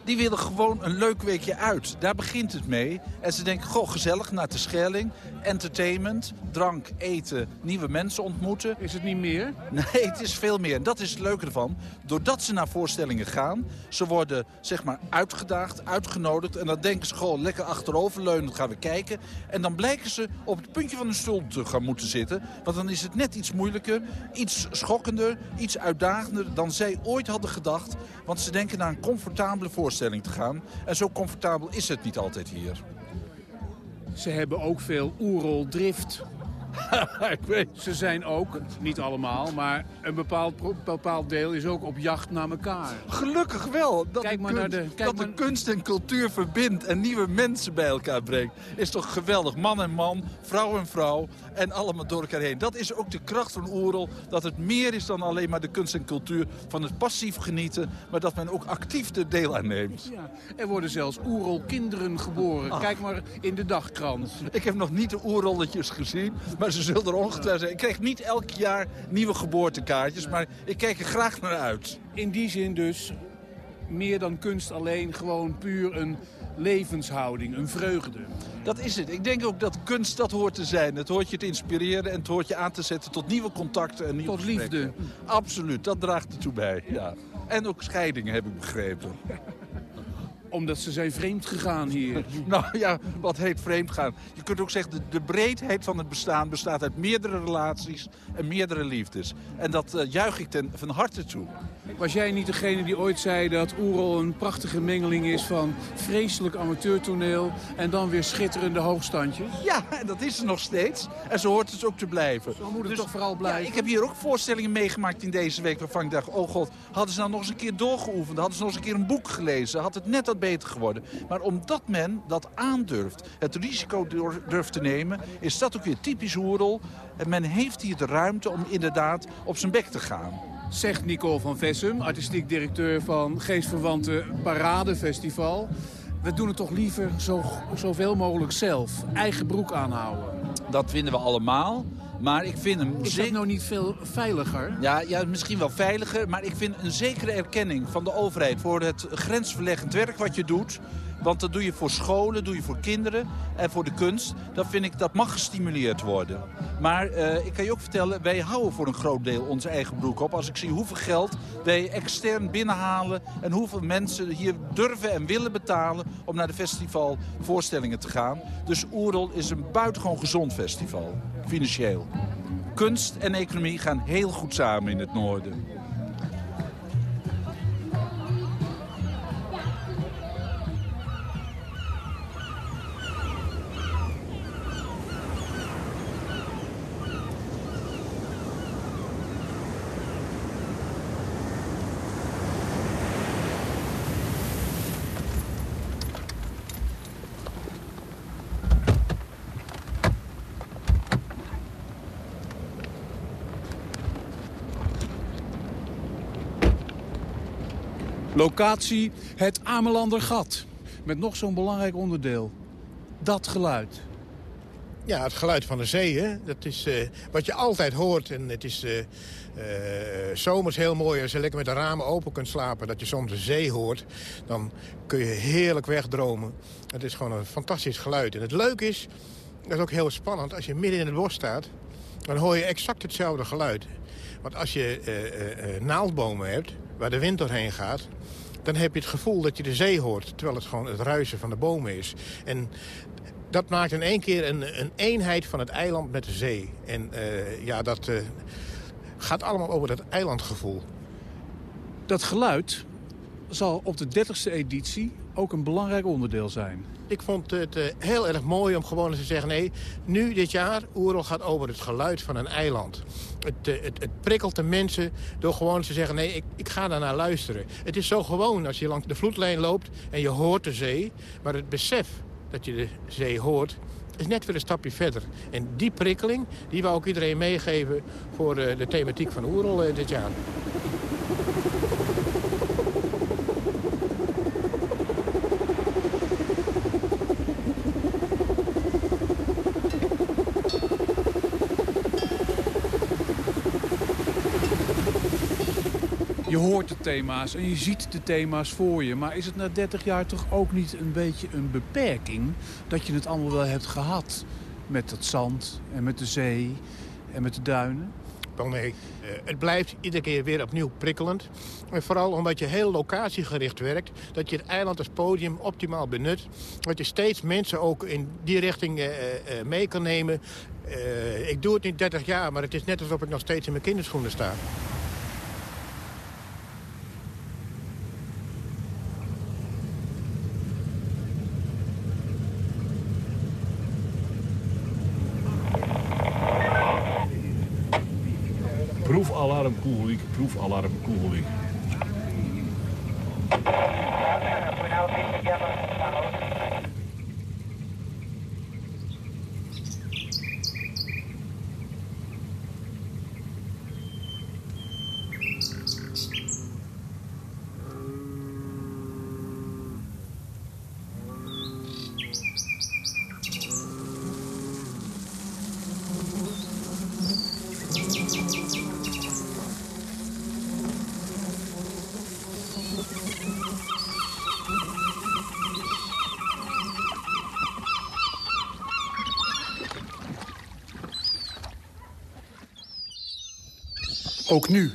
Die willen gewoon een leuk weekje uit. Daar begint het mee. En ze denken, goh, gezellig, naar de Schelling. Entertainment, drank, eten, nieuwe mensen ontmoeten. Is het niet meer? Nee, het is veel meer. En dat is het leuke ervan. Doordat ze naar voorstellingen gaan, ze worden zeg maar uitgedaagd, uitgenodigd. En dan denken ze, goh, lekker achteroverleunend gaan we kijken. En dan blijken ze op het puntje van hun stoel te gaan moeten zitten. Want dan is het net iets moeilijker, iets schokkender, iets uitdagender dan zij ooit hadden gedacht. Want ze denken naar een comfortabele voorstelling te gaan. En zo comfortabel is het niet altijd hier. Ze hebben ook veel Oerol drift. ik weet. Ze zijn ook, niet allemaal, maar een bepaald, bepaald deel is ook op jacht naar elkaar. Gelukkig wel. Dat, Kijk de, maar kunst, naar de- kijk dat de kunst en cultuur verbindt en nieuwe mensen bij elkaar brengt. Is toch geweldig. Man en man, vrouw en vrouw en allemaal door elkaar heen. Dat is ook de kracht van Oerol. Dat het meer is dan alleen maar de kunst en cultuur van het passief genieten. Maar dat men ook actief er deel aan neemt. Ja, er worden zelfs oerol kinderen geboren. Ach. Kijk maar in de dagkrant. Ik heb nog niet de oerrolletjes gezien, maar ze zullen er ongetwijfeld zijn. Ik krijg niet elk jaar nieuwe geboortekaartjes, maar ik kijk er graag naar uit. In die zin dus meer dan kunst alleen gewoon puur een levenshouding, een vreugde. Dat is het. Ik denk ook dat kunst dat hoort te zijn. Het hoort je te inspireren en het hoort je aan te zetten tot nieuwe contacten en nieuwe Tot liefde. Absoluut, dat draagt ertoe bij. Ja. En ook scheidingen, heb ik begrepen. Omdat ze zijn vreemd gegaan hier. Nou ja, wat heet vreemd gaan? Je kunt ook zeggen, de, de breedheid van het bestaan bestaat uit meerdere relaties en meerdere liefdes. En dat eh, juich ik ten, van harte toe. Was jij niet degene die ooit zei dat Oerol een prachtige mengeling is van vreselijk amateurtoneel en dan weer schitterende hoogstandjes? Ja, dat is er nog steeds. En zo hoort het ook te blijven. Zo moet het Dus- toch vooral blijven? Ja, ik heb hier ook voorstellingen meegemaakt in deze week waarvan ik dacht... oh god, hadden ze nou nog eens een keer doorgeoefend? Hadden ze nog eens een keer een boek gelezen? Had het net wat beter geworden? Maar omdat men dat aandurft, het risico dur- durft te nemen... is dat ook weer typisch Hoerel. En men heeft hier de ruimte om inderdaad op zijn bek te gaan. Zegt Nicole van Vessum, artistiek directeur van Geestverwante Paradefestival. We doen het toch liever zo, zoveel mogelijk zelf. Eigen broek aanhouden. Dat vinden we allemaal. Maar ik vind hem... Is dat nou niet veel veiliger? Ja, ja, misschien wel veiliger, maar ik vind een zekere erkenning van de overheid voor het grensverleggend werk wat je doet. Want dat doe je voor scholen, doe je voor kinderen en voor de kunst. Dat vind ik, dat mag gestimuleerd worden. Maar eh, ik kan je ook vertellen, wij houden voor een groot deel onze eigen broek op. Als ik zie hoeveel geld wij extern binnenhalen en hoeveel mensen hier durven en willen betalen om naar de festival voorstellingen te gaan. Dus Oerol is een buitengewoon gezond festival, financieel. Kunst en economie gaan heel goed samen in het noorden. Locatie het Amelandergat. Met nog zo'n belangrijk onderdeel. Dat geluid. Ja, het geluid van de zee, hè? dat is eh, wat je altijd hoort. En het is eh, eh, zomers heel mooi als je lekker met de ramen open kunt slapen. Dat je soms de zee hoort, dan kun je heerlijk wegdromen. Het is gewoon een fantastisch geluid. En het leuke is, dat is ook heel spannend, als je midden in het bos staat... dan hoor je exact hetzelfde geluid. Want als je naaldbomen hebt, waar de wind doorheen gaat... dan heb je het gevoel dat je de zee hoort... terwijl het gewoon het ruisen van de bomen is. En dat maakt in één keer een, een eenheid van het eiland met de zee. En eh, ja, dat eh, gaat allemaal over dat eilandgevoel. Dat geluid zal op de 30ste editie ook een belangrijk onderdeel zijn. Ik vond het eh, heel erg mooi om gewoon eens te zeggen... nee, nu dit jaar, Oerol gaat over het geluid van een eiland. Het, eh, het, het prikkelt de mensen door gewoon te zeggen... nee, ik, ik ga daar naar luisteren. Het is zo gewoon als je langs de vloedlijn loopt en je hoort de zee... maar het besef dat je de zee hoort is net weer een stapje verder. En die prikkeling, die wou ik iedereen meegeven... voor eh, de thematiek van Oerol dit jaar. Je hoort de thema's en je ziet de thema's voor je. Maar is het na 30 jaar toch ook niet een beetje een beperking... dat je het allemaal wel hebt gehad met het zand en met de zee en met de duinen? Wel nee, eh, het blijft iedere keer weer opnieuw prikkelend. En vooral omdat je heel locatiegericht werkt. Dat je het eiland als podium optimaal benut. Dat je steeds mensen ook in die richting eh, eh, mee kan nemen. Ik doe het niet 30 jaar, maar het is net alsof ik nog steeds in mijn kinderschoenen sta. Proefalarm Kogelwiek, Ook nu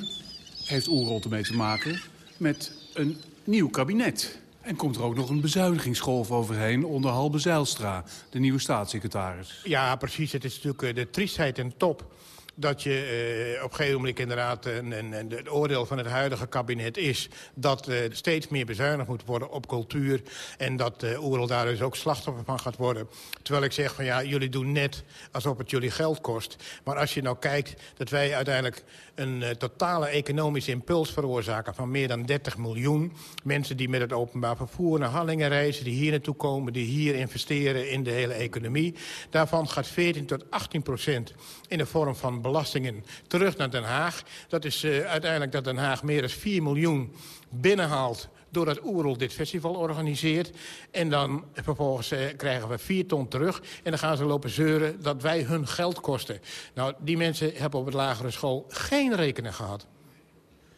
heeft Oerol ermee te maken met een nieuw kabinet. En komt er ook nog een bezuinigingsgolf overheen onder Halbe Zijlstra, de nieuwe staatssecretaris. Ja, precies. Het is natuurlijk eh, de triestheid en top dat je eh, op een gegeven moment inderdaad... En, en, en het oordeel van het huidige kabinet is... dat uh, steeds meer bezuinigd moet worden op cultuur... en dat uh, Oerol daar dus ook slachtoffer van gaat worden. Terwijl ik zeg van ja, jullie doen net alsof het jullie geld kost. Maar als je nou kijkt dat wij uiteindelijk een totale economische impuls veroorzaken... van meer dan 30 miljoen mensen die met het openbaar vervoer naar Hallingen reizen... die hier naartoe komen, die hier investeren in de hele economie. Daarvan gaat 14 tot 18 procent in de vorm van belastingen terug naar Den Haag. Dat is uh, uiteindelijk dat Den Haag meer dan 4 miljoen binnenhaalt doordat Oerol dit festival organiseert. En dan vervolgens uh, krijgen we 4 ton terug. En dan gaan ze lopen zeuren dat wij hun geld kosten. Nou, die mensen hebben op het lagere school geen rekenen gehad.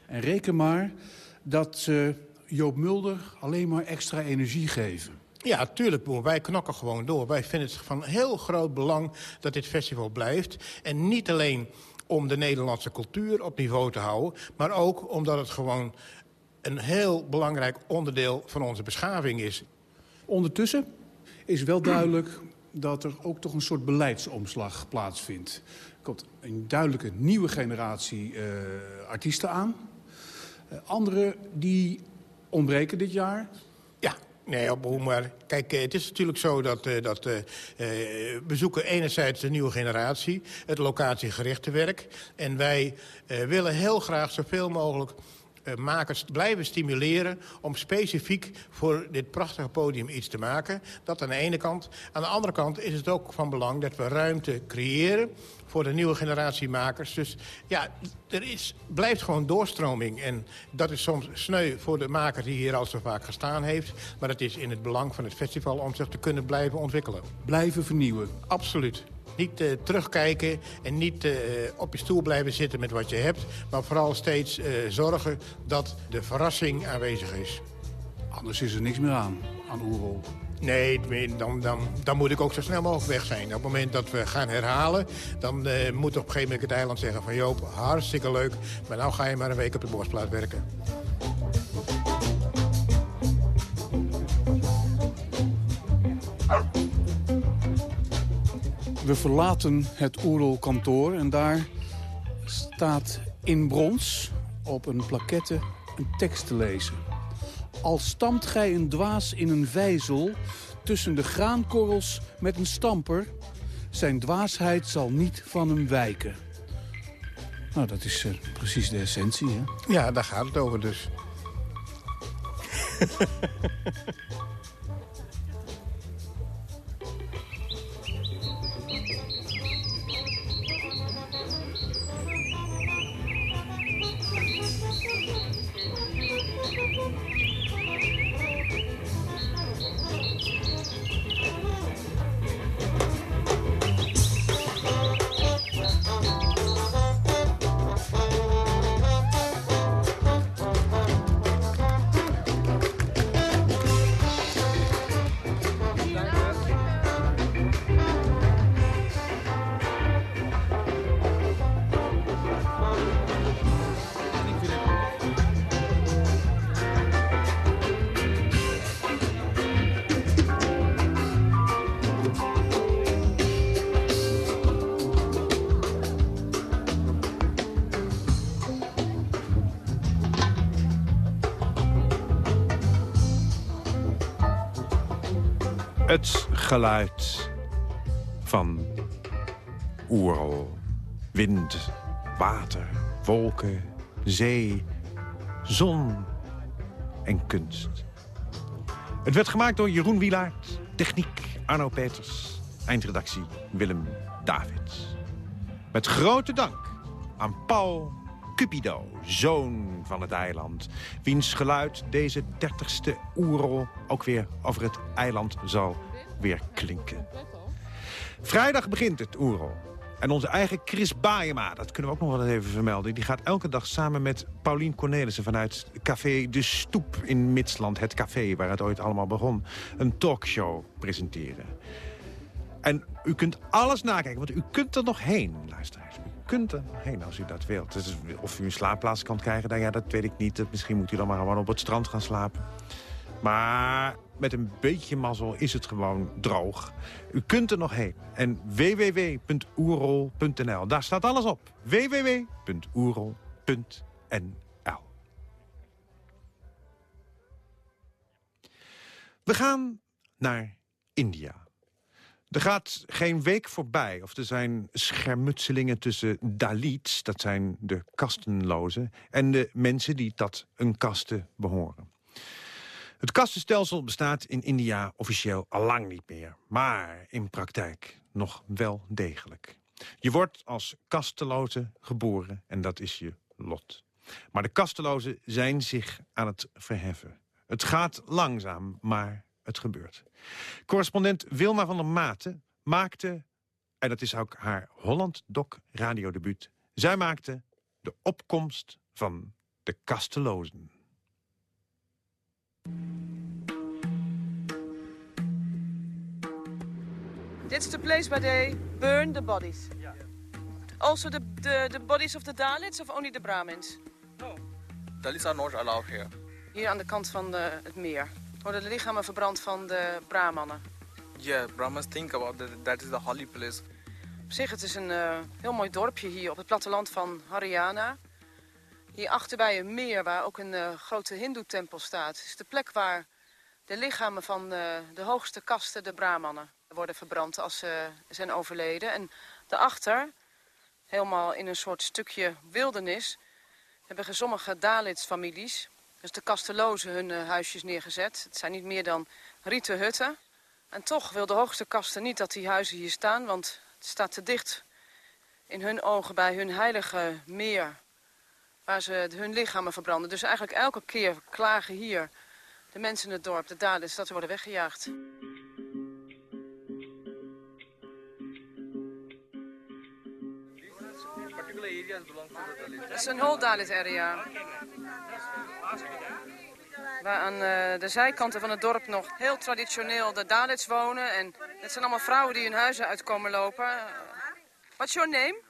En reken maar dat ze Joop Mulder alleen maar extra energie geven. Ja, tuurlijk, boer. Wij knokken gewoon door. Wij vinden het van heel groot belang dat dit festival blijft. En niet alleen om de Nederlandse cultuur op niveau te houden... maar ook omdat het gewoon een heel belangrijk onderdeel van onze beschaving is. Ondertussen is wel duidelijk dat er ook toch een soort beleidsomslag plaatsvindt. Er komt een duidelijke nieuwe generatie uh, artiesten aan. Uh, andere die ontbreken dit jaar. Nee, op maar kijk, het is natuurlijk zo dat, uh, dat uh, we zoeken enerzijds de nieuwe generatie, het locatiegerichte werk. En wij willen heel graag zoveel mogelijk makers blijven stimuleren... om specifiek voor dit prachtige podium iets te maken. Dat aan de ene kant. Aan de andere kant is het ook van belang dat we ruimte creëren voor de nieuwe generatie makers. Dus ja, er is, blijft gewoon doorstroming. En dat is soms sneu voor de maker die hier al zo vaak gestaan heeft. Maar het is in het belang van het festival om zich te kunnen blijven ontwikkelen. Blijven vernieuwen. Absoluut. Niet uh, terugkijken en niet uh, op je stoel blijven zitten met wat je hebt. Maar vooral steeds uh, zorgen dat de verrassing aanwezig is. Anders is er niks meer aan, aan Oerol. Nee, dan, dan, dan moet ik ook zo snel mogelijk weg zijn. Op het moment dat we gaan herhalen, dan uh, moet op een gegeven moment het eiland zeggen van... Joop, hartstikke leuk, maar nou ga je maar een week op de borstplaat werken. We verlaten het Oerol-kantoor en daar staat in brons op een plaquette een tekst te lezen. Al stamt gij een dwaas in een vijzel tussen de graankorrels met een stamper... zijn dwaasheid zal niet van hem wijken. Nou, dat is uh, precies de essentie, hè? Ja, daar gaat het over dus. geluid van Oerol. Wind, water, wolken, zee, zon en kunst. Het werd gemaakt door Jeroen Wielaert, techniek Arno Peters, eindredactie Willem Davids. Met grote dank aan Paul Cupido, zoon van het eiland. Wiens geluid deze dertigste oerol ook weer over het eiland zal weer klinken. Vrijdag begint het oerol. En onze eigen Chris Baayema, dat kunnen we ook nog wel even vermelden... die gaat elke dag samen met Paulien Cornelissen vanuit Café De Stoep in Midsland... het café waar het ooit allemaal begon, een talkshow presenteren. En u kunt alles nakijken, want u kunt er nog heen, luisteraars. Kunt er heen als u dat wilt. Dus of u een slaapplaats kan krijgen, nou ja, dat weet ik niet. Misschien moet u dan maar gewoon op het strand gaan slapen. Maar met een beetje mazzel is het gewoon droog. U kunt er nog heen. En www.oerol.nl, daar staat alles op. www.oerol.nl We gaan naar India. Er gaat geen week voorbij of er zijn schermutselingen tussen Dalits... dat zijn de kastenlozen, en de mensen die tot een kaste behoren. Het kastenstelsel bestaat in India officieel al lang niet meer. Maar in praktijk nog wel degelijk. Je wordt als kasteloze geboren en dat is je lot. Maar de kastelozen zijn zich aan het verheffen. Het gaat langzaam, maar het gebeurt. Correspondent Wilma van der Maten maakte, en dat is ook haar Holland Doc radiodebuut... zij maakte de opkomst van de kastelozen. Dit is the place where they burn the bodies. Also the, the, the bodies of the Dalits of only the Brahmins? No. Dalits are not allowed here. Hier aan de kant van de, het meer. Worden de lichamen verbrand van de Brahmannen? Yeah, Brahmins think about that. That is the holy place. Op zich, het is een uh, heel mooi dorpje hier op het platteland van Haryana. Hier achter bij een meer waar ook een uh, grote hindoe-tempel staat... is de plek waar de lichamen van uh, de hoogste kasten, de Brahmannen, worden verbrand als ze zijn overleden. En daarachter, helemaal in een soort stukje wildernis... hebben sommige Dalits-families, dus de kastelozen, hun uh, huisjes neergezet. Het zijn niet meer dan rieten hutten. En toch wil de hoogste kasten niet dat die huizen hier staan... want het staat te dicht in hun ogen bij hun heilige meer... waar ze hun lichamen verbranden. Dus eigenlijk elke keer klagen hier de mensen in het dorp, de daders, dat ze worden weggejaagd. Het is een whole Dalit area. Waar aan uh, de zijkanten van het dorp nog heel traditioneel de Dalits wonen. En het zijn allemaal vrouwen die hun huizen uitkomen lopen. What's your name?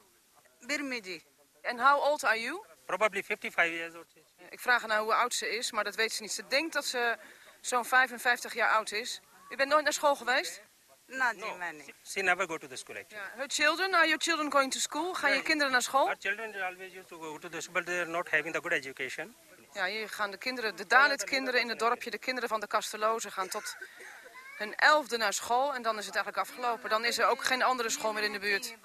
Birmidi. And how old are you? Probably 55 years old. Ik vraag haar nou hoe oud ze is, maar dat weet ze niet. Ze denkt dat ze zo'n 55 jaar oud is. U bent nooit naar school geweest? No, no. She never go to the school actually. Yeah. Her children, are your children going to school? Gaan je kinderen naar school? Our children always used to go to the school, but they're not having the good education. Ja, hier gaan de kinderen, de Dalit-kinderen in het dorpje, de kinderen van de kastelozen gaan tot hun elfde naar school en dan is het eigenlijk afgelopen. Dan is er ook geen andere school meer in de buurt.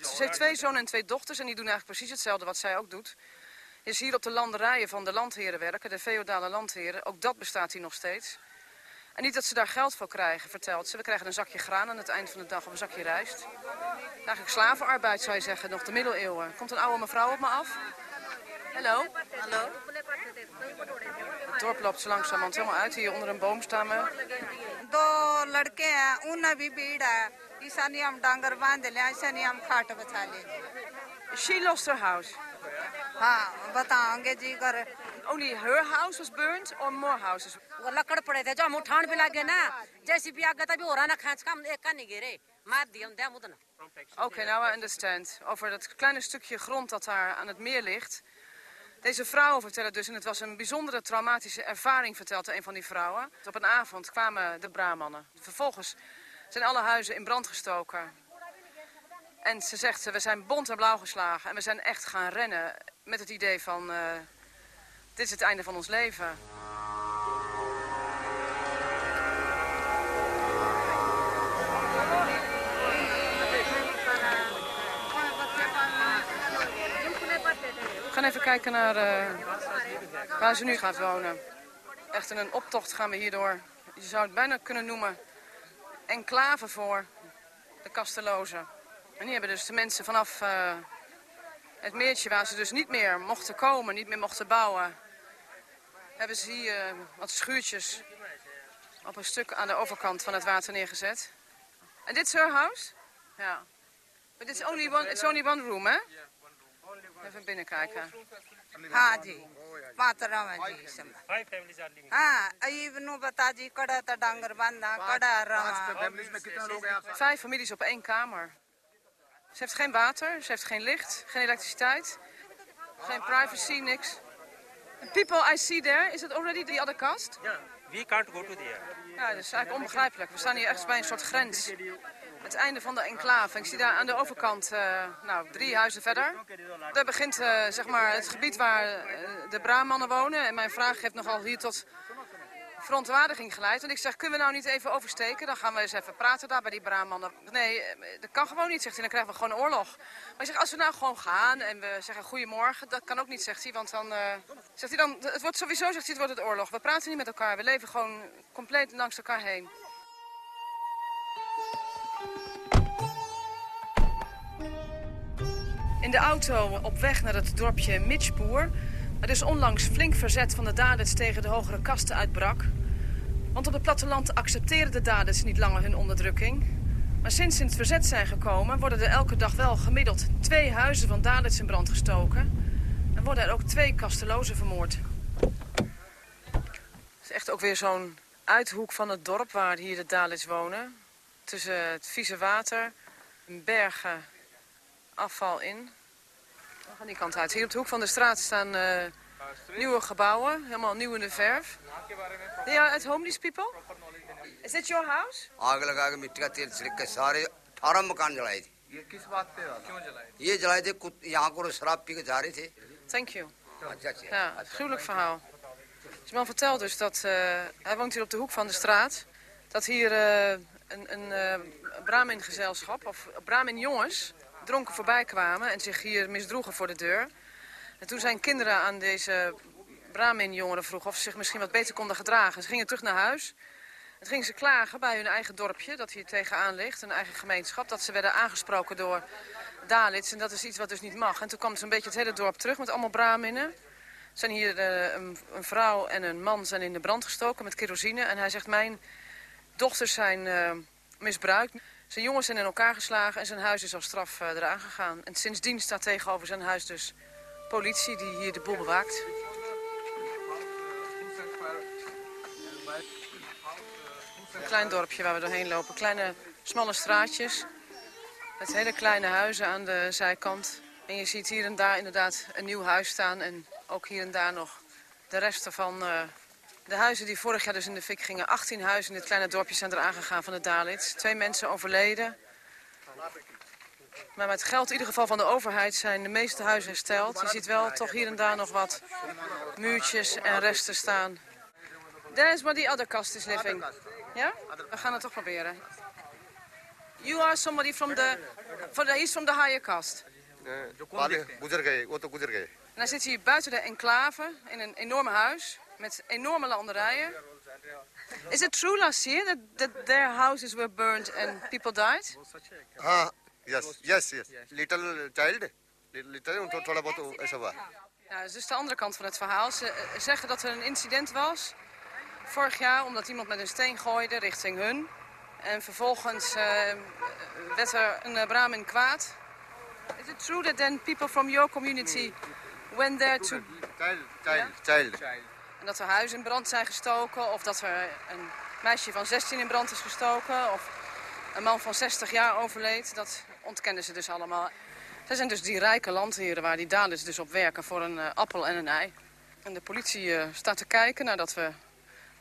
Ze heeft twee zonen en twee dochters en die doen eigenlijk precies hetzelfde wat zij ook doet. Is hier op de landerijen van de landheren werken, de feodale landheren. Ook dat bestaat hier nog steeds. En niet dat ze daar geld voor krijgen, vertelt ze. We krijgen een zakje graan aan het eind van de dag of een zakje rijst. Eigenlijk slavenarbeid zou je zeggen, nog de middeleeuwen. Komt een oude mevrouw op me af. Hallo. Hallo. Het dorp loopt langzaam, want helemaal uit hier onder een boom Door we. una bibida. Am. She lost her house. Ha, ji. Only her house was burned or more houses? वो लकड़ पड़े थे जो हम उठान पे लगे ना जैसी भी आगे तभी हो रहा ना खांच का हम एक का नहीं गिरे मार दिए हम दे मुदन Oké, okay, now I understand. Over dat kleine stukje grond dat daar aan het meer ligt. Deze vrouwen vertellen dus, en het was een bijzondere traumatische ervaring, vertelt een van die vrouwen. Op een avond kwamen de Brahmannen. Vervolgens zijn alle huizen in brand gestoken. En ze zegt, we zijn bont en blauw geslagen. En we zijn echt gaan rennen met het idee van, uh, dit is het einde van ons leven. Even kijken naar eh, waar ze nu gaat wonen. Echt in een optocht gaan we hierdoor. Je zou het bijna kunnen noemen enclave voor de kastelozen. En hier hebben dus de mensen vanaf eh, het meertje waar ze dus niet meer mochten komen, niet meer mochten bouwen, hebben ze hier eh, wat schuurtjes op een stuk aan de overkant van het water neergezet. En dit is her house? Ja. But it's only one, it's only one room, hè? Even binnenkijken. हाँ जी मातरा में जी इसमें Five families are living. हाँ अईब नु बता जी कड़ा तो डांगर बांधा कड़ा Rama Vijf families op één kamer. Ze heeft geen water, ze heeft geen licht, geen elektriciteit, geen privacy, niks. The people I see there, is it already the other cast? Yeah, we can't go to there. Ja, dat is eigenlijk onbegrijpelijk. We staan hier echt bij een soort grens. Het einde van de enclave. Ik zie daar aan de overkant, eh, nou, drie huizen verder. Daar begint eh, zeg maar het gebied waar eh, de Brahmannen wonen. En mijn vraag heeft nogal hier tot verontwaardiging geleid. Want ik zeg, kunnen we nou niet even oversteken? Dan gaan we eens even praten daar bij die Brahmannen. Nee, eh, dat kan gewoon niet, zegt hij. Dan krijgen we gewoon oorlog. Maar ik zeg, als we nou gewoon gaan en we zeggen goedemorgen, dat kan ook niet, zegt hij. Want dan, eh, zegt hij dan, het wordt sowieso, zegt hij, het wordt het oorlog. We praten niet met elkaar, we leven gewoon compleet langs elkaar heen. In de auto op weg naar het dorpje Mitchpoer. Er is onlangs flink verzet van de daders tegen de hogere kasten uitbrak. Want op het platteland accepteren de daders niet langer hun onderdrukking. Maar sinds ze in het verzet zijn gekomen... worden er elke dag wel gemiddeld twee huizen van daders in brand gestoken. En worden er ook twee kastelozen vermoord. Het is echt ook weer zo'n uithoek van het dorp waar hier de Dalits wonen. Tussen het vieze water, bergen, afval in We gaan die kant uit. Hier op de hoek van de straat staan eh, nieuwe gebouwen, helemaal nieuw in de verf. They are at home, these people? Is it your house? आग लगा के मिट्टी का तेल छिड़क के सारे अठारह मकान जलाए थे ये किस बात पे क्यों जलाए ये जलाए थे कुत- यहाँ को शराब पी के जा रहे थे Thank you. अच्छा अच्छा Ja, het gruwelijk verhaal. Deze man vertelt dus dat, eh, hij woont hier op de hoek van de straat, dat hier eh, een, een eh Brahmin-gezelschap, of Brahmin-jongens, dronken voorbij kwamen en zich hier misdroegen voor de deur. En toen zijn kinderen aan deze Brahmin-jongeren vroegen of ze zich misschien wat beter konden gedragen. Ze gingen terug naar huis. Toen gingen ze klagen bij hun eigen dorpje, dat hier tegenaan ligt, een eigen gemeenschap, dat ze werden aangesproken door Dalits. En dat is iets wat dus niet mag. En toen kwam zo'n beetje het hele dorp terug met allemaal Brahminnen. Zijn hier eh, een, een vrouw en een man zijn in de brand gestoken met kerosine. En hij zegt, mijn dochters zijn eh, misbruikt. Zijn jongens zijn in elkaar geslagen en zijn huis is als straf eh, eraan gegaan. En sindsdien staat tegenover zijn huis dus politie die hier de boel bewaakt. Een klein dorpje waar we doorheen lopen. Kleine, smalle straatjes. Met hele kleine huizen aan de zijkant. En je ziet hier en daar inderdaad een nieuw huis staan. En ook hier en daar nog de resten van eh, de huizen die vorig jaar dus in de fik gingen, 18 huizen in dit kleine dorpje zijn er aangegaan van de Dalits. Twee mensen overleden. Maar met geld in ieder geval van de overheid zijn de meeste huizen hersteld. Je ziet wel toch hier en daar nog wat muurtjes en resten staan. Dennis, maar die other cast is living. Ja? We gaan het toch proberen. You are somebody from the... From the he's from the higher caste. En dan zit hij buiten de enclave in een enorm huis. met enorme landerijen. Is it true last year that, that their houses were burned and people died? हाँ yes yes yes little child little उनको थोड़ा बहुत ऐसा हुआ Ja, dat is dus de andere kant van het verhaal. Ze eh, zeggen dat er een incident was vorig jaar omdat iemand met een steen gooide richting hun. En vervolgens eh, werd er een uh, Brahmin kwaad. Is it true that then people from your community went there to... child child child En dat er huizen in brand zijn gestoken of dat er een meisje van 16 in brand is gestoken of een man van 60 jaar overleed. Dat ontkennen ze dus allemaal. Zij zijn dus die rijke landheren waar die Dalits dus op werken voor een uh, appel en een ei. En de politie uh, staat te kijken nadat we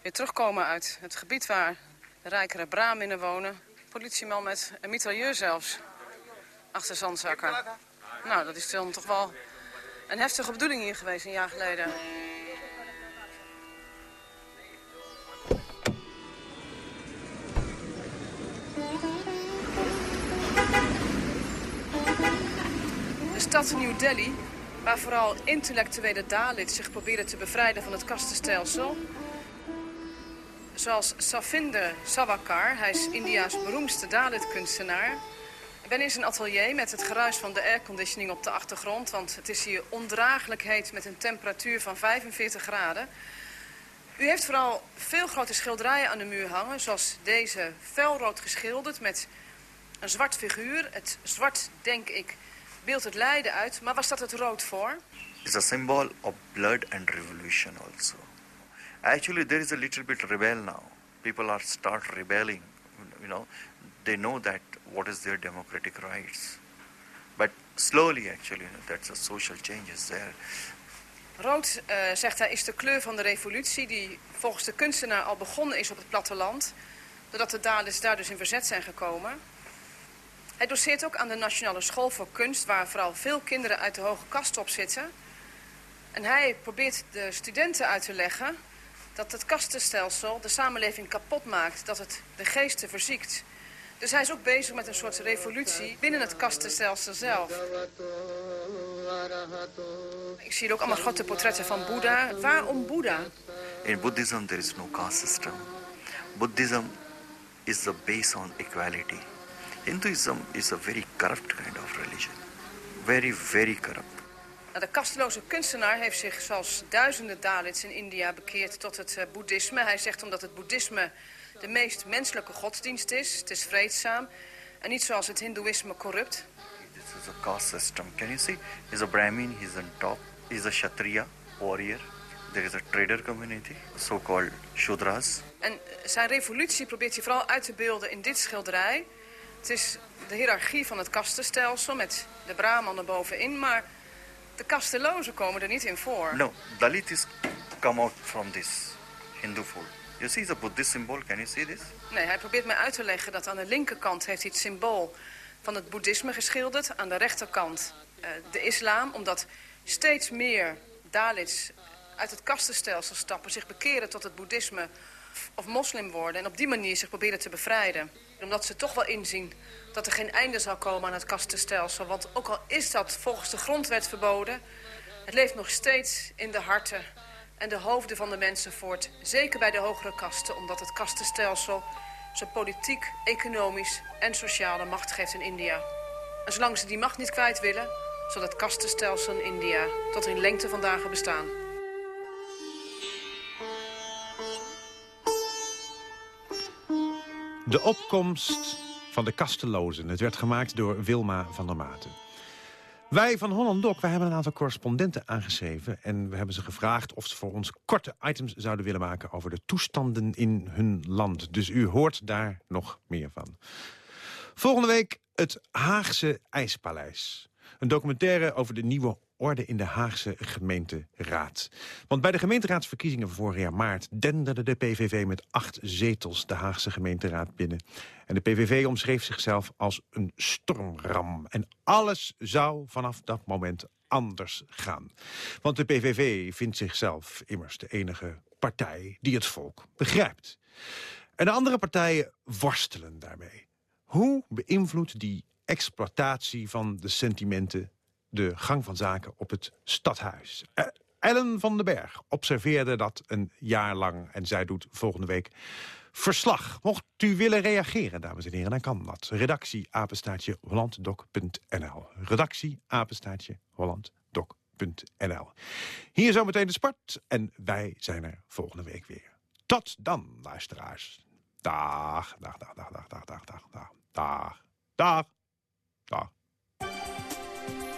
weer terugkomen uit het gebied waar de rijkere Brahminnen wonen. Politieman met een mitrailleur zelfs achter zandzakken. Nou, dat is toch wel een heftige bedoeling hier geweest een jaar geleden. Stad New Delhi waar vooral intellectuele Dalits zich proberen te bevrijden van het kastenstelsel. Zoals Safinder Sawakar, hij is India's beroemdste Dalit-kunstenaar. Ik ben in zijn atelier met het geruis van de airconditioning op de achtergrond... want het is hier ondraaglijk heet met een temperatuur van 45 graden. U heeft vooral veel grote schilderijen aan de muur hangen... zoals deze felrood geschilderd met een zwart figuur. Het zwart, denk ik, beeldt het lijden uit. Maar waar staat het rood voor? It's a symbol of blood and revolution also. Actually, there is a little bit rebel now. People are start rebelling. You know, they know that what is their democratic rights. But slowly, actually, that's a social changes there. Rood, uh, zegt hij, is de kleur van de revolutie die volgens de kunstenaar al begonnen is op het platteland. Doordat de daders daar dus in verzet zijn gekomen. Hij doseert ook aan de Nationale School voor Kunst, waar vooral veel kinderen uit de hoge kast op zitten. En hij probeert de studenten uit te leggen dat het kastenstelsel de samenleving kapot maakt, dat het de geesten verziekt. Dus hij is ook bezig met een soort revolutie binnen het kastenstelsel zelf. Ik zie hier ook allemaal grote portretten van Boeddha. Waarom Boeddha? In Buddhism there is no caste system. Buddhism is the base on equality. Hinduism is a very corrupt kind of religion. Very, very corrupt. Nou, de kasteloze kunstenaar heeft zich zoals duizenden Dalits in India bekeerd tot het uh, boeddhisme. Hij zegt omdat het boeddhisme de meest menselijke godsdienst is. Het is vreedzaam en niet zoals het hindoeïsme corrupt. This is a caste system. Can you see? He's a Brahmin, he's on top. He's a Kshatriya, warrior. There is a trader community, so-called Shudras. En uh, zijn revolutie probeert hij vooral uit te beelden in dit schilderij. Het is de hiërarchie van het kastenstelsel met de Brahman bovenin, maar de kastelozen komen er niet in voor. No, Dalitis come out from this Hindu fold. You see the Buddhist symbol, can you see this? Nee, hij probeert mij uit te leggen dat aan de linkerkant heeft hij het symbool van het boeddhisme geschilderd. Aan de rechterkant uh, de islam, omdat steeds meer Dalits uit het kastenstelsel stappen, zich bekeren tot het boeddhisme of moslim worden en op die manier zich proberen te bevrijden. Omdat ze toch wel inzien dat er geen einde zal komen aan het kastenstelsel. Want ook al is dat volgens de grondwet verboden... het leeft nog steeds in de harten en de hoofden van de mensen voort. Zeker bij de hogere kasten, omdat het kastenstelsel... zijn politiek, economisch en sociale macht geeft in India. En zolang ze die macht niet kwijt willen... zal het kastenstelsel in India tot in lengte van dagen bestaan. De opkomst van de kastelozen. Het werd gemaakt door Wilma van der Maten. Wij van Holland Doc wij hebben een aantal correspondenten aangeschreven... en we hebben ze gevraagd of ze voor ons korte items zouden willen maken... over de toestanden in hun land. Dus u hoort daar nog meer van. Volgende week het Haagse IJspaleis. Een documentaire over de nieuwe orde in de Haagse gemeenteraad. Want bij de gemeenteraadsverkiezingen van vorig jaar maart... denderde de PVV met acht zetels de Haagse gemeenteraad binnen. En de PVV omschreef zichzelf als een stormram. En alles zou vanaf dat moment anders gaan. Want de PVV vindt zichzelf immers de enige partij die het volk begrijpt. En de andere partijen worstelen daarmee. Hoe beïnvloedt die exploitatie van de sentimenten de gang van zaken op het stadhuis. Uh, Ellen van den Berg observeerde dat een jaar lang en zij doet volgende week verslag. Mocht u willen reageren, dames en heren, dan kan dat. Redactie apenstaatje hollanddoc.nl. Redactie apenstaatje hollanddoc.nl. Hier zometeen de sport en wij zijn er volgende week weer. Tot dan, luisteraars. Dag, dag, dag, dag, dag, dag, dag, dag, dag, dag, dag.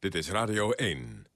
Dit is Radio 1.